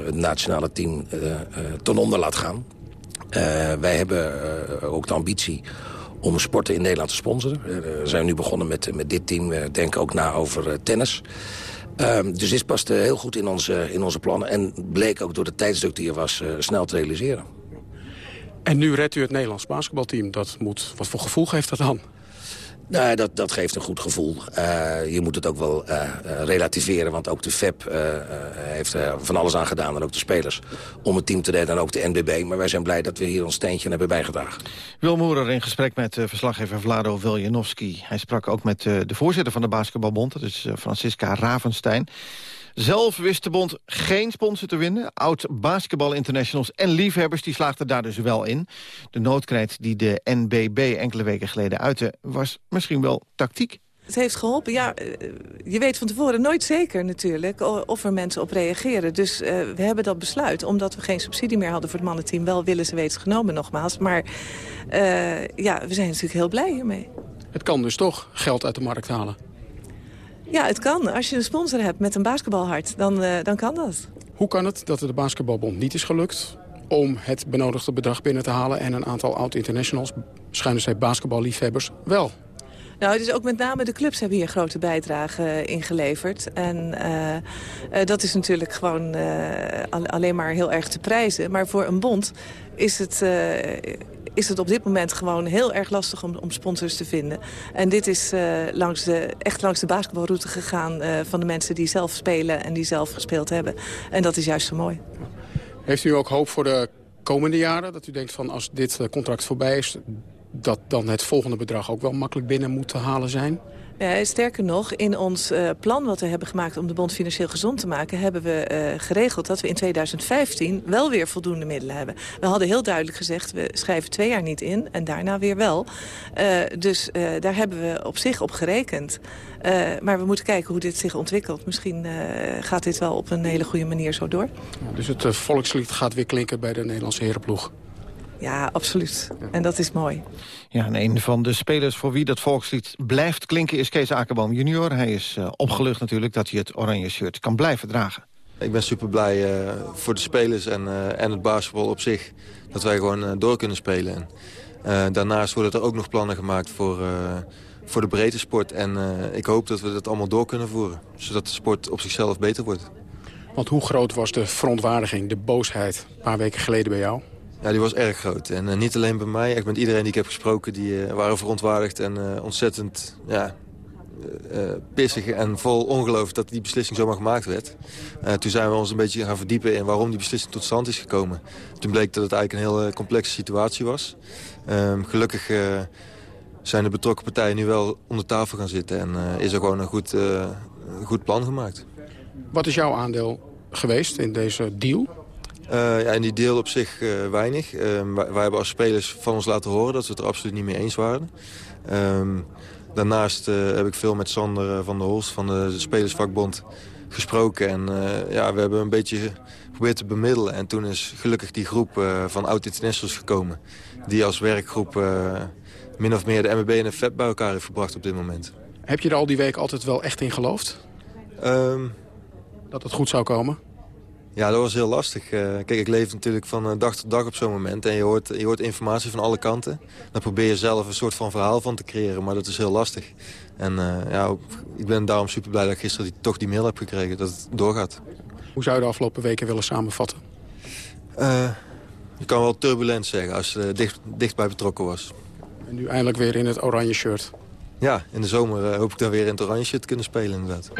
het nationale team ten onder laat gaan. Wij hebben ook de ambitie om sporten in Nederland te sponsoren. We zijn nu begonnen met, met dit team. We denken ook na over tennis. Ehm, dus dit past heel goed in onze, in onze plannen. En bleek ook door de tijdsdruk die er was snel te realiseren. En nu redt u het Nederlands basketbalteam. Dat moet, wat voor gevoel geeft dat dan? Nou, dat, dat geeft een goed gevoel. Uh, je moet het ook wel uh, relativeren, want ook de FEP uh, heeft er van alles aan gedaan... en ook de spelers, om het team te redden en ook de NBB. Maar wij zijn blij dat we hier ons steentje hebben bijgedragen. Wil Moerer in gesprek met verslaggever Vlado Viljanovski. Hij sprak ook met de voorzitter van de Basketbalbond, dat is Francisca Ravenstein. Zelf wist de bond geen sponsor te winnen. Oud basketbal internationals en liefhebbers die slaagden daar dus wel in. De noodkreet die de NBB enkele weken geleden uitte... was misschien wel tactiek. Het heeft geholpen. Ja, eh, je weet van tevoren nooit zeker natuurlijk of er mensen op reageren. Dus uh, we hebben dat besluit. Omdat we geen subsidie meer hadden voor het mannenteam. Wel willen ze weten genomen nogmaals. Maar uh, ja, we zijn natuurlijk heel blij hiermee. Het kan dus toch geld uit de markt halen. Ja, het kan. Als je een sponsor hebt met een basketbalhart, dan, uh, dan kan dat. Hoe kan het dat het de basketbalbond niet is gelukt om het benodigde bedrag binnen te halen... en een aantal oud-internationals, schijnen zij basketballiefhebbers, wel? Nou, het is ook met name de clubs hebben hier grote bijdrage in geleverd. En uh, uh, dat is natuurlijk gewoon alleen maar heel erg te prijzen. Maar voor een bond is het is het op dit moment gewoon heel erg lastig om, om sponsors te vinden. En dit is uh, langs de, echt langs de basketbalroute gegaan uh, van de mensen die zelf spelen en die zelf gespeeld hebben. En dat is juist zo mooi. Heeft u ook hoop voor de komende jaren? Dat u denkt van als dit eh, contract voorbij is, dat dan het volgende bedrag ook wel makkelijk binnen moet te halen zijn? Ja, sterker nog, in ons uh, plan wat we hebben gemaakt om de bond financieel gezond te maken... hebben we uh, geregeld dat we in 2015 wel weer voldoende middelen hebben. We hadden heel duidelijk gezegd, we schrijven twee jaar niet in en daarna weer wel. Dus daar hebben we op zich op gerekend. maar we moeten kijken hoe dit zich ontwikkelt. Misschien gaat dit wel op een hele goede manier zo door. Dus het volkslied gaat weer klinken bij de Nederlandse herenploeg? Ja, absoluut. En dat is mooi. Ja, en een van de spelers voor wie dat volkslied blijft klinken... is Kees Akerboom junior. Hij is uh, opgelucht natuurlijk dat hij het oranje shirt kan blijven dragen. Ik ben super blij uh, voor de spelers en, uh, en het basketbal op zich. Dat wij gewoon door kunnen spelen. En, daarnaast worden er ook nog plannen gemaakt voor, voor de breedte sport. En ik hoop dat we dat allemaal door kunnen voeren. Zodat de sport op zichzelf beter wordt. Want hoe groot was de verontwaardiging, de boosheid... een paar weken geleden bij jou? Ja, die was erg groot. En uh, niet alleen bij mij, echt met iedereen die ik heb gesproken... die uh, waren verontwaardigd en uh, ontzettend ja, pissig en vol ongeloof... dat die beslissing zomaar gemaakt werd. toen zijn we ons een beetje gaan verdiepen in waarom die beslissing tot stand is gekomen. Toen bleek dat het eigenlijk een heel complexe situatie was. Um, gelukkig zijn de betrokken partijen nu wel onder tafel gaan zitten... en is er gewoon een goed, een goed plan gemaakt. Wat is jouw aandeel geweest in deze deal? Uh, ja, in die deel op zich uh, weinig. Uh, wij, hebben als spelers van ons laten horen dat we het er absoluut niet mee eens waren. Um, daarnaast heb ik veel met Sander van der Holst van de, Spelersvakbond gesproken. En ja, we hebben een beetje geprobeerd te bemiddelen. En toen is gelukkig die groep van oud-internationals gekomen. Die als werkgroep min of meer de MBB en de FEP bij elkaar heeft gebracht op dit moment. Heb je er al die week altijd wel echt in geloofd? Um, dat het goed zou komen? Ja, dat was heel lastig. Uh, kijk, ik leef natuurlijk van uh, dag tot dag op zo'n moment. En je hoort, je hoort informatie van alle kanten. Dan probeer je zelf een soort van verhaal van te creëren. Maar dat is heel lastig. En uh, ja, ik ben daarom super blij dat ik gisteren die, toch die mail heb gekregen. Dat het doorgaat. Hoe zou je de afgelopen weken willen samenvatten? je kan wel turbulent zeggen als je dicht, dichtbij betrokken was. En nu eindelijk weer in het oranje shirt. Ja, in de zomer hoop ik dan weer in het oranje shirt te kunnen spelen inderdaad.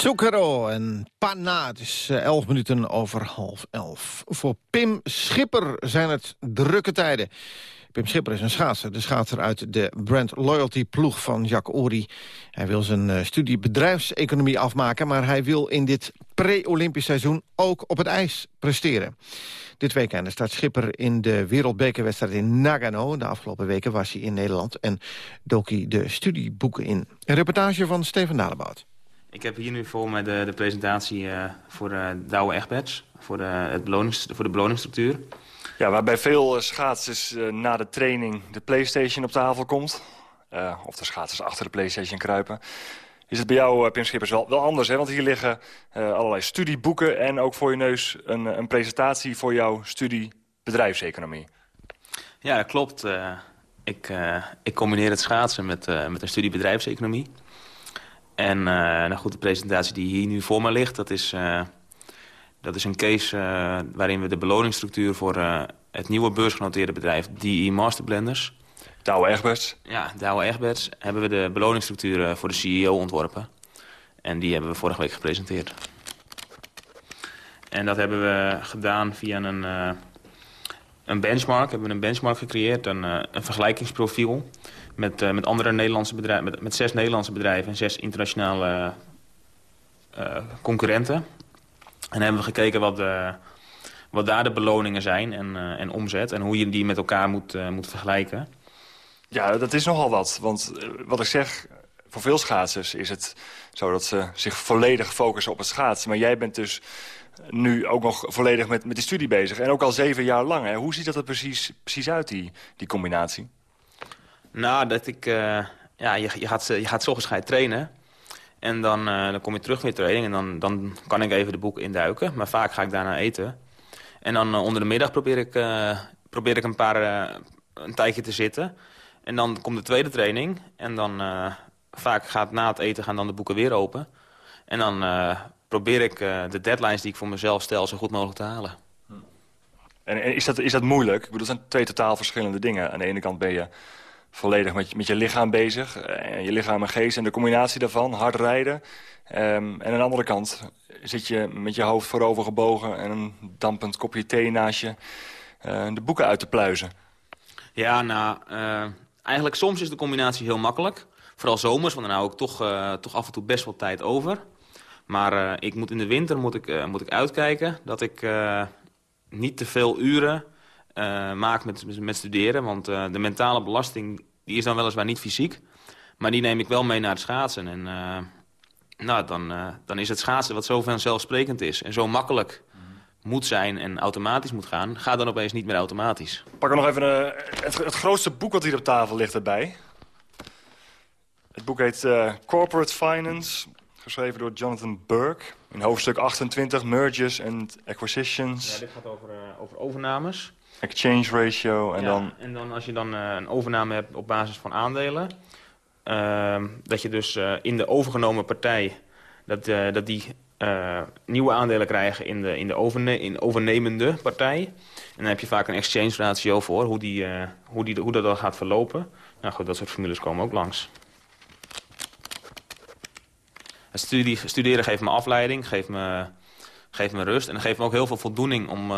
Zucchero en Panna. Het is eh, elf minuten over half elf. Voor Pim Schipper zijn het drukke tijden. Pim Schipper is een schaatser. De schaatser uit de Brand Loyalty ploeg van Jack Ori. Hij wil zijn eh, studie bedrijfseconomie afmaken... maar hij wil in dit pre-Olympisch seizoen ook op het ijs presteren. Dit weekend staat Schipper in de wereldbekerwedstrijd in Nagano. De afgelopen weken was hij in Nederland en dook hij de studieboeken in. Een reportage van Steven Dalebout. Ik heb hier nu voor me de, de presentatie uh, voor uh, Douwe Egberts, voor de, het belonings, voor de beloningsstructuur. Ja, waarbij veel eh, schaatsers uh, na de training de Playstation op tafel komt. Uh, of de schaatsers achter de Playstation kruipen. Is het bij jou, Pim Schippers, wel, wel anders? Hè? Want hier liggen allerlei studieboeken en ook voor je neus een, een presentatie voor jouw studie bedrijfseconomie. Ja, dat klopt. ik, ik combineer het schaatsen met, met een studie bedrijfseconomie. En uh, nou goed, de presentatie die hier nu voor me ligt, dat is, uh, dat is een case uh, waarin we de beloningsstructuur voor het nieuwe beursgenoteerde bedrijf DE Masterblenders... Douwe Egberts. Ja, Douwe Egberts. Hebben we de beloningsstructuur voor de CEO ontworpen. En die hebben we vorige week gepresenteerd. En dat hebben we gedaan via een, een benchmark. Hebben we een benchmark gecreëerd, een, een vergelijkingsprofiel met, uh, met andere Nederlandse bedrijven, met, met, zes Nederlandse bedrijven en zes internationale uh, concurrenten. En hebben we gekeken wat, de, wat daar de beloningen zijn en, en omzet en hoe je die met elkaar moet, moet vergelijken. Ja, dat is nogal wat. Want wat ik zeg, voor veel schaatsers is het zo dat ze zich volledig focussen op het schaatsen. Maar jij bent dus nu ook nog volledig met, met die studie bezig. En ook al zeven jaar lang. Hè? Hoe ziet dat er precies, precies uit, die, die combinatie? Nou, dat ik... Uh, ja, je, je, gaat, je gaat je trainen. En dan, uh, dan kom je terug met training. En dan, dan kan ik even de boek induiken. Maar vaak ga ik daarna eten. En dan uh, onder de middag probeer ik, probeer ik een paar... een tijdje te zitten. En dan komt de tweede training. En dan vaak gaat na het eten gaan dan de boeken weer open. En dan probeer ik de deadlines die ik voor mezelf stel zo goed mogelijk te halen. En is dat, is dat moeilijk? Ik bedoel, dat zijn twee totaal verschillende dingen. Aan de ene kant ben je volledig met, je lichaam bezig. Uh, je lichaam en geest en de combinatie daarvan, hard rijden. Um, en aan de andere kant zit je met je hoofd voorover gebogen... en een dampend kopje thee naast je uh, de boeken uit te pluizen. Ja, nou, uh, eigenlijk soms is de combinatie heel makkelijk. Vooral zomers, want dan hou ik toch, toch af en toe best wel tijd over. Maar ik moet in de winter moet ik, moet ik uitkijken dat ik niet te veel uren maak met, met studeren. Want uh, de mentale belasting die is dan weliswaar niet fysiek. Maar die neem ik wel mee naar het schaatsen. En uh, nou, dan, dan is het schaatsen wat zo vanzelfsprekend is. En zo makkelijk moet zijn en automatisch moet gaan... gaat dan opeens niet meer automatisch. Pak er nog even het, het, grootste boek wat hier op tafel ligt erbij. Het boek heet Corporate Finance, geschreven door Jonathan Burke. In hoofdstuk 28, Mergers and Acquisitions. Ja, dit gaat over, over overnames. Exchange ratio en ja, dan... En dan als je dan uh, een overname hebt op basis van aandelen... Uh, dat je dus uh, in de overgenomen partij... dat, dat die nieuwe aandelen krijgen in de, in de overne in overnemende partij. En dan heb je vaak een exchange ratio voor, hoe, die, hoe, die, hoe dat dan gaat verlopen. Nou goed, dat soort formules komen ook langs. Het studie, studeren geeft me afleiding, geeft me, geeft me rust... en geeft me ook heel veel voldoening om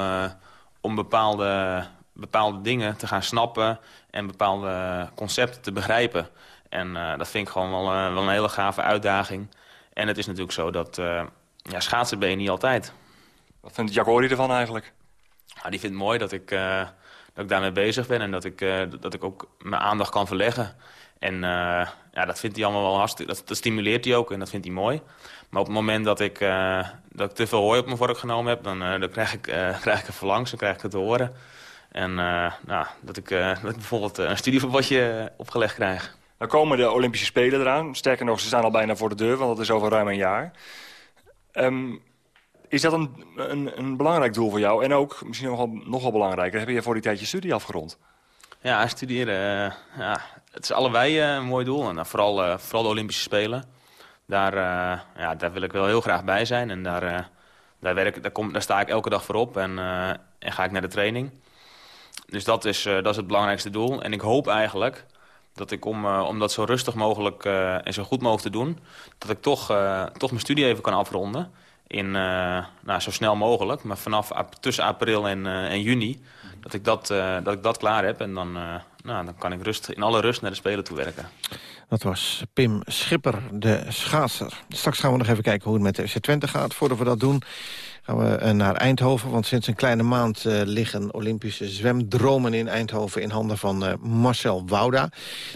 om bepaalde, bepaalde dingen te gaan snappen en bepaalde concepten te begrijpen. En uh, dat vind ik gewoon wel, uh, wel, een hele gave uitdaging. En het is natuurlijk zo dat uh, ja, schaatsen ben je niet altijd. Wat vindt Jacori ervan eigenlijk? Ja, die vindt het mooi dat ik, dat ik daarmee bezig ben en dat ik, dat ik ook mijn aandacht kan verleggen. En ja, dat vindt hij allemaal wel hartstikke... Dat, dat, stimuleert hij ook en dat vindt hij mooi. Maar op het moment dat ik, uh, dat ik te veel hooi op mijn vork genomen heb... dan, dan krijg, ik, krijg ik het verlangs, krijg ik het te horen. En nou, dat, ik, dat bijvoorbeeld een studieverbodje opgelegd krijg. Dan komen de Olympische Spelen eraan. Sterker nog, ze staan al bijna voor de deur, want dat is over ruim een jaar. Um, is dat een, een, een, belangrijk doel voor jou? En ook, misschien nogal, nogal belangrijker, heb je voor die tijd je studie afgerond? Ja, studeren, ja, het is allebei een mooi doel. En vooral, vooral de Olympische Spelen. Daar, ja, daar wil ik wel heel graag bij zijn. En daar, daar, werk, daar, kom, daar sta ik elke dag voor op en, en ga ik naar de training. Dus dat is, dat is het belangrijkste doel. En ik hoop eigenlijk Dat ik om, eh, om dat zo rustig mogelijk eh, en zo goed mogelijk te doen... dat ik toch, eh, toch mijn studie even kan afronden. In, eh, nou, zo snel mogelijk. Maar vanaf tussen april en, eh, en juni... Dat ik dat, eh, dat ik dat klaar heb. En dan, nou, dan kan ik rust, in alle rust naar de Spelen toe werken. Dat was Pim Schipper, de schaatser. Straks gaan we nog even kijken hoe het met de FC Twente gaat. Voordat we dat doen gaan we eh, naar Eindhoven. Want sinds een kleine maand eh, liggen Olympische zwemdromen in Eindhoven... in handen van eh, Marcel Wouda.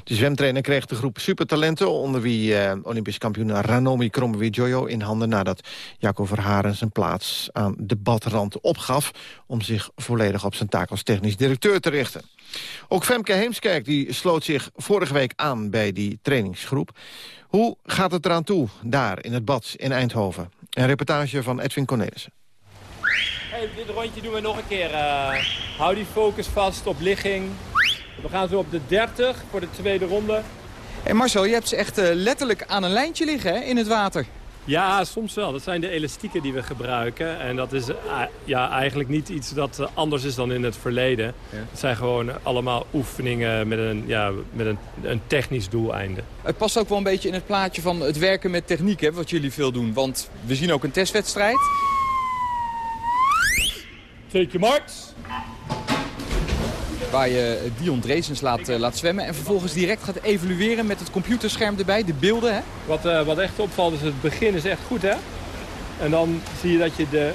De zwemtrainer kreeg de groep supertalenten... onder wie Olympisch kampioen Ranomi Kromowidjojo in handen... nadat Jacco Verharen zijn plaats aan de badrand opgaf... om zich volledig op zijn taak als technisch directeur te richten. Ook Femke Heemskerk die sloot zich vorige week aan bij die trainingsgroep. Hoe gaat het eraan toe, daar in het bad in Eindhoven? Een reportage van Edwin Cornelissen. Hey, dit rondje doen we nog een keer. eh, hou die focus vast op ligging. We gaan zo op de 30 voor de tweede ronde. Hey Marcel, je hebt ze echt eh, letterlijk aan een lijntje liggen hè, in het water. Ja, soms wel. Dat zijn de elastieken die we gebruiken. En dat is eh, ja, eigenlijk niet iets dat eh, anders is dan in het verleden. Het zijn gewoon allemaal oefeningen met een, ja, met een, een technisch doeleinde. Het past ook wel een beetje in het plaatje van het werken met techniek, hè, wat jullie veel doen. Want we zien ook een testwedstrijd. Take your marks. Waar je Dion Dresens laat, eh, laat zwemmen en vervolgens direct gaat evalueren met het computerscherm erbij, de beelden. Hè? Wat, eh, wat echt opvalt is het begin is echt goed, hè? En dan zie je dat je de,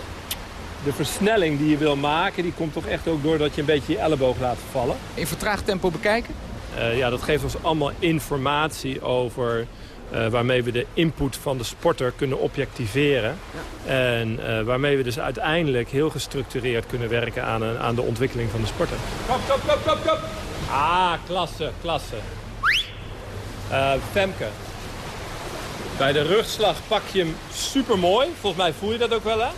de versnelling die je wil maken... die komt toch echt ook doordat je een beetje je elleboog laat vallen. In vertraagd tempo bekijken? Eh, ja, dat geeft ons allemaal informatie over eh, waarmee we de input van de sporter kunnen objectiveren. En eh, waarmee we dus uiteindelijk heel gestructureerd kunnen werken aan, een, aan de ontwikkeling van de sporter. Kom, kom, kom, kom, kom! Ah, klasse, klasse. Eh, Femke. Bij de rugslag pak je hem super mooi. Volgens mij voel je dat ook wel, hè?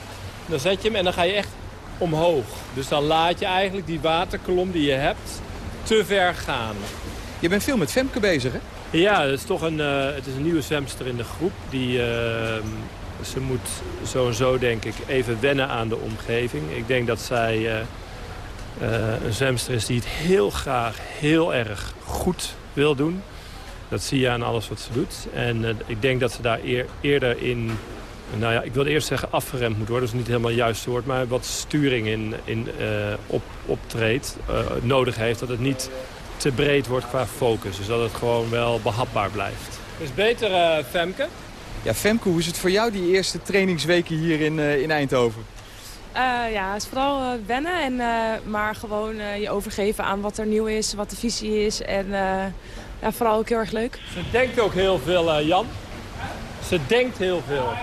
Dan zet je hem en dan ga je echt omhoog. Dus dan laat je eigenlijk die waterkolom die je hebt te ver gaan. Je bent veel met Femke bezig, hè? Ja, het is toch een, eh, het is een nieuwe zwemster in de groep. Die, eh, ze moet zo en zo, denk ik, even wennen aan de omgeving. Ik denk dat zij eh, eh, een zwemster is die het heel graag heel erg goed wil doen. Dat zie je aan alles wat ze doet. En ik denk dat ze daar eer- eerder in... Nou ja, ik wilde eerst zeggen afgeremd moet worden. Dat is niet helemaal het juiste woord. Maar wat sturing in, in, op, optreedt, nodig heeft. Dat het niet te breed wordt qua focus. Dus dat het gewoon wel behapbaar blijft. Is beter, eh, Femke? Ja, Femke, hoe is het voor jou die eerste trainingsweken hier in, eh, in Eindhoven? Eh, ja, het is vooral eh, wennen, en, eh, maar gewoon eh, je overgeven aan wat er nieuw is, wat de visie is. En eh, ja, vooral ook heel erg leuk. Ze denkt ook heel veel, eh, Jan. Ze denkt heel veel.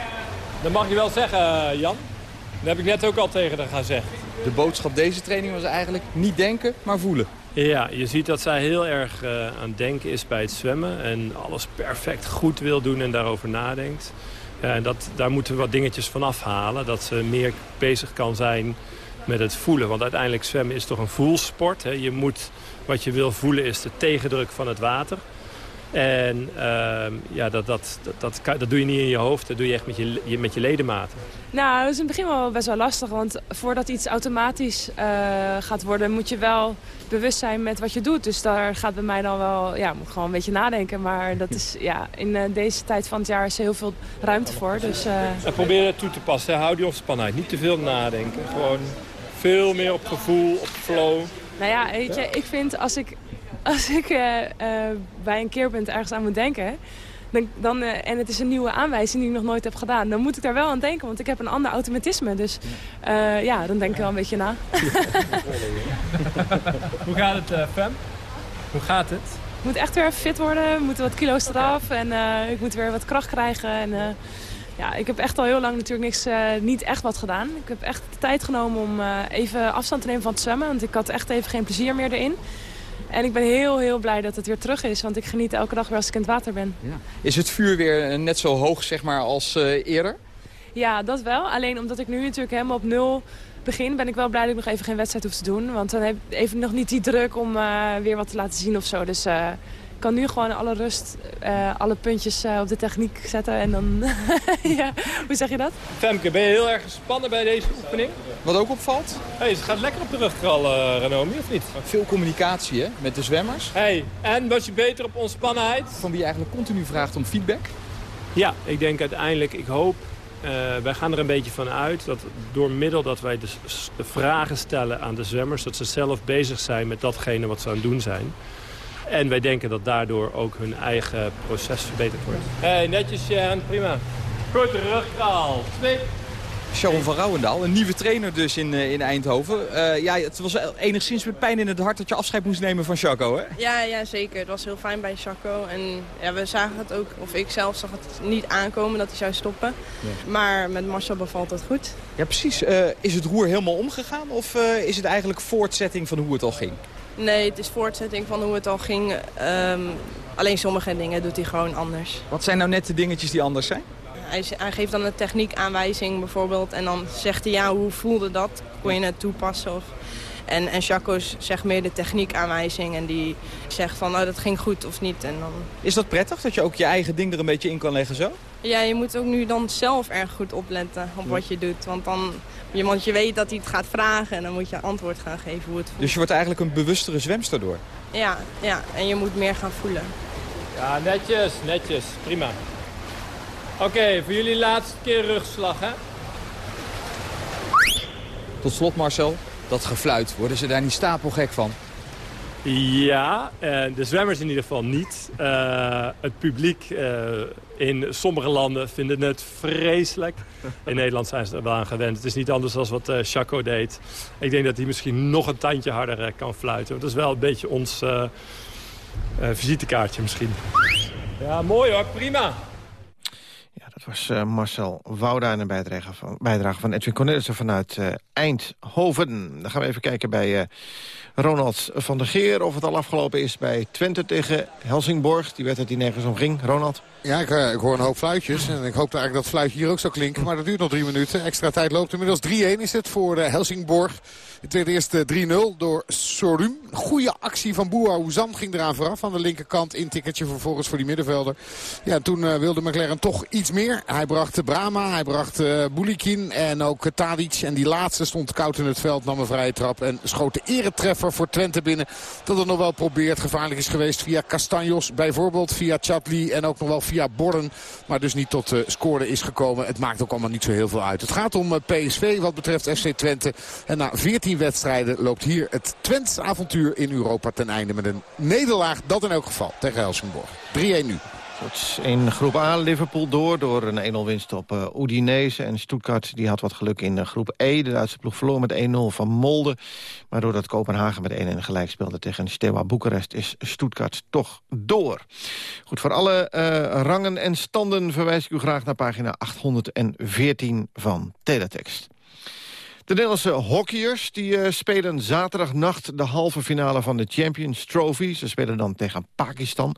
Dat mag je wel zeggen, Jan. Dat heb ik net ook al tegen haar gezegd. De boodschap deze training was eigenlijk niet denken, maar voelen. Ja, je ziet dat zij heel erg eh, aan het denken is bij het zwemmen. En alles perfect goed wil doen en daarover nadenkt. Ja, en dat, daar moeten we wat dingetjes van afhalen. Dat ze meer bezig kan zijn met het voelen. Want uiteindelijk zwemmen is toch een voelsport. Hè? Je moet, wat je wil voelen is de tegendruk van het water. En ehm, ja, dat, dat, dat, dat, doe je niet in je hoofd. Dat doe je echt met je, je- met je ledematen. Nou, dat is in het begin wel best wel lastig, want voordat iets automatisch eh, gaat worden, moet je wel bewust zijn met wat je doet. Dus daar gaat bij mij dan wel, ja, moet gewoon een beetje nadenken. Maar dat is, ja, in eh, deze tijd van het jaar is er heel veel ruimte voor. Dus eh, En probeer het toe te passen. hè. Hou die ontspannenheid. Niet te veel nadenken. Gewoon veel meer op gevoel, op flow. Nou ja, weet je, ik vind als ik, als ik eh, bij een keerpunt ergens aan moet denken... Dan, dan, eh, en het is een nieuwe aanwijzing die ik nog nooit heb gedaan... dan moet ik daar wel aan denken, want ik heb een ander automatisme. Dus eh, ja, dan denk ik wel een beetje na. Hoe gaat het, Fem? Hoe gaat het? Ik moet echt weer fit worden, moeten wat kilo's eraf... en ik moet weer wat kracht krijgen. En, ja, ik heb echt al heel lang natuurlijk niks, niet echt wat gedaan. Ik heb echt de tijd genomen om even afstand te nemen van het zwemmen... want ik had echt even geen plezier meer erin... En ik ben heel, heel blij dat het weer terug is. Want ik geniet elke dag weer als ik in het water ben. Is het vuur weer eh, net zo hoog zeg maar, als eh, eerder? Ja, dat wel. Alleen omdat ik nu natuurlijk helemaal op nul begin... ben ik wel blij dat ik nog even geen wedstrijd hoef te doen. Want dan heb ik even nog niet die druk om eh, weer wat te laten zien of zo. Dus kan nu gewoon alle rust, eh, alle puntjes eh, op de techniek zetten. En dan, ja, hoe zeg je dat? Femke, ben je heel erg gespannen bij deze oefening? Wat ook opvalt? hey, ze gaat lekker op de rugkral, uh, Renomi, of niet? Veel communicatie hè, met de zwemmers. hey, en was je beter op ontspannenheid? Van wie je eigenlijk continu vraagt om feedback? Ja, ik denk uiteindelijk, ik hoop uh, wij gaan er een beetje van uit dat door middel dat wij de, de, vragen stellen aan de zwemmers... dat ze zelf bezig zijn met datgene wat ze aan het doen zijn. En wij denken dat daardoor ook hun eigen proces verbeterd wordt. hey, netjes Sharon, prima. Goed, rugkraal. Twee. Sharon van Rouwendaal, een nieuwe trainer dus in, uh, in Eindhoven. Uh, ja, het was enigszins met pijn in het hart dat je afscheid moest nemen van Chaco, hè? Ja, ja, zeker. Het was heel fijn bij Chaco. En ja, we zagen het ook, of ik zelf zag het niet aankomen dat hij zou stoppen. Ja. Maar met Marcel bevalt het goed. Ja, precies. Uh, is het roer helemaal omgegaan of is het eigenlijk voortzetting van hoe het al ging? Nee, het is voortzetting van hoe het al ging. Um, alleen sommige dingen doet hij gewoon anders. Wat zijn nou net de dingetjes die anders zijn? Hij, hij geeft dan een techniekaanwijzing bijvoorbeeld. En dan zegt hij, ja, hoe voelde dat? Kon je het toepassen? Of... En, en Jaco zegt meer de techniekaanwijzing. En die zegt van, oh, dat ging goed of niet. En dan... Is dat prettig, dat je ook je eigen ding er een beetje in kan leggen zo? Ja, je moet ook nu dan zelf erg goed opletten op wat je doet. Want dan, want je weet dat hij het gaat vragen en dan moet je antwoord gaan geven hoe het voelt. Dus je wordt eigenlijk een bewustere zwemster door? Ja, ja, en je moet meer gaan voelen. Ja, netjes, netjes. Prima. Oké, okay, voor jullie laatste keer rugslag, hè? Tot slot, Marcel, dat gefluit. Worden ze daar niet stapelgek van? Ja, de zwemmers in ieder geval niet. Uh, het publiek uh, in sommige landen vinden het vreselijk. In Nederland zijn ze er wel aan gewend. Het is niet anders dan wat uh, Chaco deed. Ik denk dat hij misschien nog een tandje harder kan fluiten. Dat is wel een beetje ons visitekaartje misschien. Ja, mooi hoor. Prima. Dat was uh, Marcel Wouda en een bijdrage van, bijdrage van Edwin Cornelissen vanuit uh, Eindhoven. Dan gaan we even kijken bij uh, Ronald van der Geer... of het al afgelopen is bij Twente tegen Helsingborg. Die wedstrijd die nergens om ging. Ronald? Ja, ik, ik, hoor een hoop fluitjes. En ik hoopte eigenlijk dat het fluitje hier ook zou klinken. Maar dat duurt nog drie minuten. Extra tijd loopt inmiddels 3-1 is het voor Helsingborg. Het werd eerst 3-0 door Sorum. Goede actie van Boua Ouzan ging eraan vooraf. Aan de linkerkant intikkertje vervolgens voor die middenvelder. Ja, toen uh, wilde McLaren toch iets meer. Hij bracht Brama, hij bracht uh, Boulikin en ook uh, Tadic. En die laatste stond koud in het veld, nam een vrije trap. En schoot de eretreffer voor Twente binnen. Dat het nog wel probeert. Gevaarlijk is geweest via Castanjos bijvoorbeeld. Via Chatli en ook nog wel via Borden. Maar dus niet tot scoorde is gekomen. Het maakt ook allemaal niet zo heel veel uit. Het gaat om PSV wat betreft FC Twente. En na 14 wedstrijden loopt hier het Twents avontuur in Europa ten einde. Met een nederlaag, dat in elk geval, tegen Helsingborg. 3-1 nu. In groep A Liverpool door, door een 1-0 winst op uh, Udinese. En Stuttgart die had wat geluk in uh, groep E. De Duitse ploeg verloor met 1-0 van Molde. Maar doordat Kopenhagen met 1-1 gelijk speelde tegen Steaua Boekarest... is Stuttgart toch door. Goed, voor alle uh, rangen en standen verwijs ik u graag naar pagina 814 van Teletext. De Nederlandse hockeyers die, uh, spelen zaterdagnacht de halve finale van de Champions Trophy. Ze spelen dan tegen Pakistan.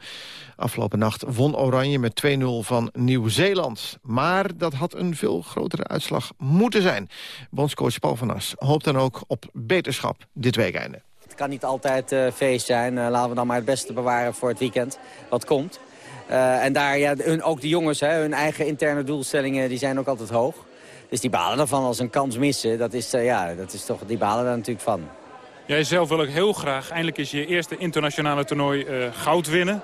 Afgelopen nacht won Oranje met 2-0 van Nieuw-Zeeland. Maar dat had een veel grotere uitslag moeten zijn. Bondscoach Paul van As hoopt dan ook op beterschap dit weekende. Het kan niet altijd uh, feest zijn. Uh, laten we dan maar het beste bewaren voor het weekend wat komt. En daar, ja, hun, ook de jongens, hè, hun eigen interne doelstellingen, die zijn ook altijd hoog. Dus die balen ervan als een kans missen. Dat is, uh, ja, dat is toch, die balen daar natuurlijk van. Jij zelf wil ook heel graag, eindelijk is je eerste internationale toernooi uh, goud winnen.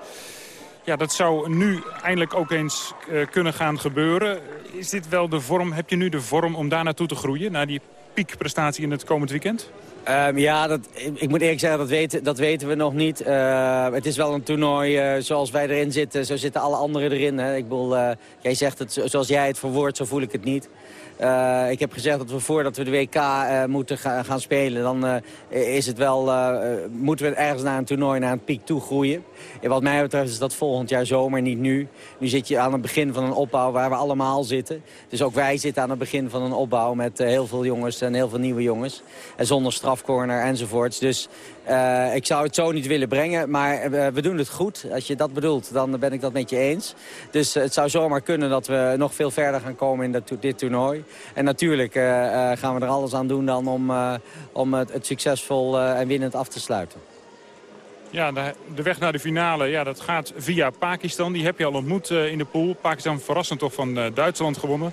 Ja, dat zou nu eindelijk ook eens uh, kunnen gaan gebeuren. Is dit wel de vorm, heb je nu de vorm om daar naartoe te groeien? Naar die piekprestatie in het komend weekend? Um, ja, dat, ik moet eerlijk zeggen, dat weten, dat weten we nog niet. Uh, het is wel een toernooi uh, zoals wij erin zitten. Zo zitten alle anderen erin. Hè. Ik bedoel, uh, jij zegt het zoals jij het verwoordt, zo voel ik het niet. Uh, ik heb gezegd dat we voordat we de WK uh, moeten ga, gaan spelen... dan uh, is het wel, moeten we ergens naar een toernooi, naar een piek toe groeien. En wat mij betreft is dat volgend jaar zomer, niet nu. Nu zit je aan het begin van een opbouw waar we allemaal zitten. Dus ook wij zitten aan het begin van een opbouw met heel veel jongens en heel veel nieuwe jongens. En zonder strafcorner enzovoorts. Dus uh, ik zou het zo niet willen brengen, maar uh, we doen het goed. Als je dat bedoelt, dan ben ik dat met je eens. Dus uh, het zou zomaar kunnen dat we nog veel verder gaan komen in dat, dit toernooi. En natuurlijk gaan we er alles aan doen dan om, om het, succesvol en winnend af te sluiten. Ja, de, de weg naar de finale, ja, dat gaat via Pakistan. Die heb je al ontmoet eh, in de pool. Pakistan verrassend toch van eh, Duitsland gewonnen.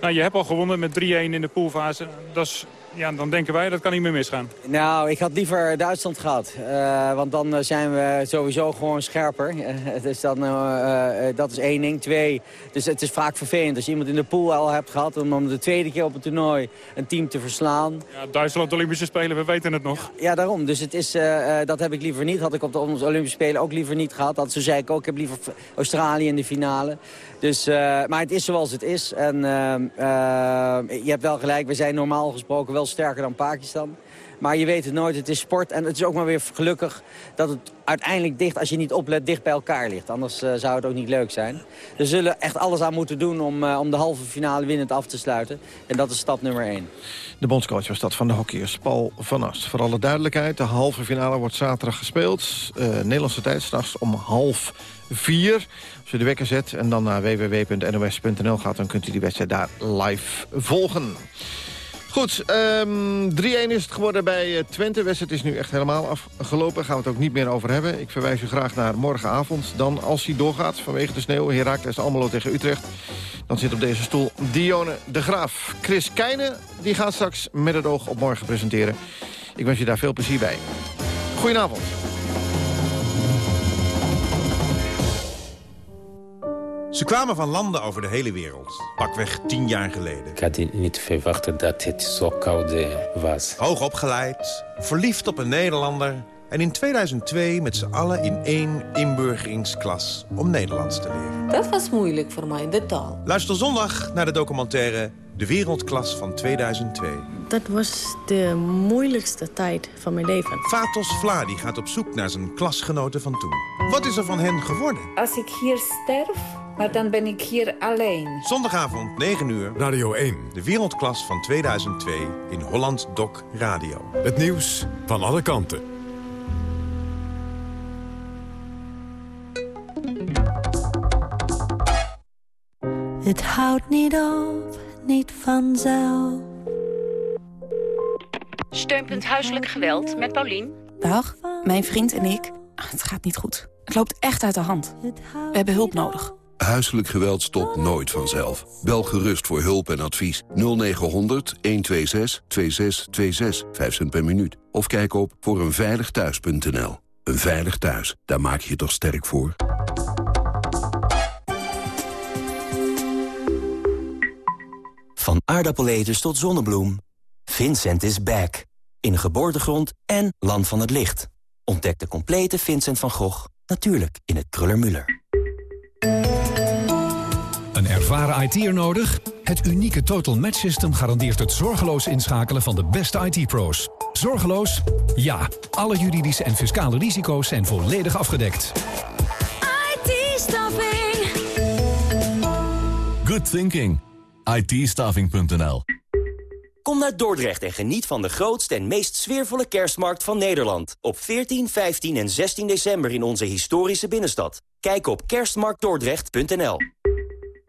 Nou, je hebt al gewonnen met 3-1 in de poolfase. Dat is, ja, dan denken wij, dat kan niet meer misgaan. Nou, ik had liever Duitsland gehad. Eh, want dan eh, zijn we sowieso gewoon scherper. Dus dan, eh, dat is één ding. Twee, dus het is vaak vervelend als je iemand in de pool al hebt gehad... om om de tweede keer op het toernooi een team te verslaan. Ja, Duitsland, Olympische Spelen, we weten het nog. Ja, daarom. Dus het is, dat heb ik liever niet. Had ik op de Olympische Spelen ook liever niet gehad. Dat, zo zei ik ook, ik heb liever Australië in de finale. Dus, maar het is zoals het is. En ehm, eh, je hebt wel gelijk, we zijn normaal gesproken wel sterker dan Pakistan. Maar je weet het nooit, het is sport. En het is ook maar weer gelukkig dat het uiteindelijk dicht, als je niet oplet, dicht bij elkaar ligt. Anders eh, zou het ook niet leuk zijn. We zullen echt alles aan moeten doen om, eh, om de halve finale winnend af te sluiten. En dat is stap nummer één. De bondscoach was dat van de hockeyers, Paul van Ast. Voor alle duidelijkheid, de halve finale wordt zaterdag gespeeld. Eh, Nederlandse tijd straks om half vier. Als je de wekker zet en dan naar www.nos.nl gaat... dan kunt u die wedstrijd daar live volgen. Goed, ehm 3-1 is het geworden bij eh, Twente. De wedstrijd is nu echt helemaal afgelopen. Daar gaan we het ook niet meer over hebben. Ik verwijs u graag naar morgenavond. Dan, als hij doorgaat vanwege de sneeuw, Heracles Almelo tegen Utrecht... dan zit op deze stoel Dione de Graaf. Chris Keijnen die gaat straks met het oog op morgen presenteren. Ik wens je daar veel plezier bij. Goedenavond. Ze kwamen van landen over de hele wereld. Pakweg tien jaar geleden. Ik had niet verwacht dat het zo koud eh, was. Hoog opgeleid, verliefd op een Nederlander... en in 2002 met z'n allen in één inburgeringsklas om Nederlands te leren. Dat was moeilijk voor mij, de taal. Luister zondag naar de documentaire De Wereldklas van 2002. Dat was de moeilijkste tijd van mijn leven. Fatos Vladi gaat op zoek naar zijn klasgenoten van toen. Wat is er van hen geworden? Als ik hier sterf, maar dan ben ik hier alleen. Zondagavond, 9 uur. Radio 1. De Wereldklas van 2002 in Holland Doc Radio. Het nieuws van alle kanten. Het houdt niet op, niet vanzelf. Steunpunt Huiselijk Geweld met Paulien. Dag, mijn vriend en ik. Het gaat niet goed. Het loopt echt uit de hand. We hebben hulp nodig. Huiselijk geweld stopt nooit vanzelf. Bel gerust voor hulp en advies 0900 126 2626, 5 cent per minuut. Of kijk op voor eenveiligthuis.nl. Een veilig thuis, daar maak je je toch sterk voor? Van aardappeleters tot zonnebloem. Vincent is back. In geboortegrond en land van het licht. Ontdek de complete Vincent van Gogh, natuurlijk in het Kruller-Müller. Ervaren IT'er nodig? Het unieke Total Match System garandeert het zorgeloos inschakelen van de beste IT-pro's. Zorgeloos? Ja. Alle juridische en fiscale risico's zijn volledig afgedekt. IT-staffing. Good thinking. itstaffing.nl Kom naar Dordrecht en geniet van de grootste en meest sfeervolle kerstmarkt van Nederland. Op 14, 15 en 16 december in onze historische binnenstad. Kijk op kerstmarktdordrecht.nl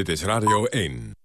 Dit is Radio 1.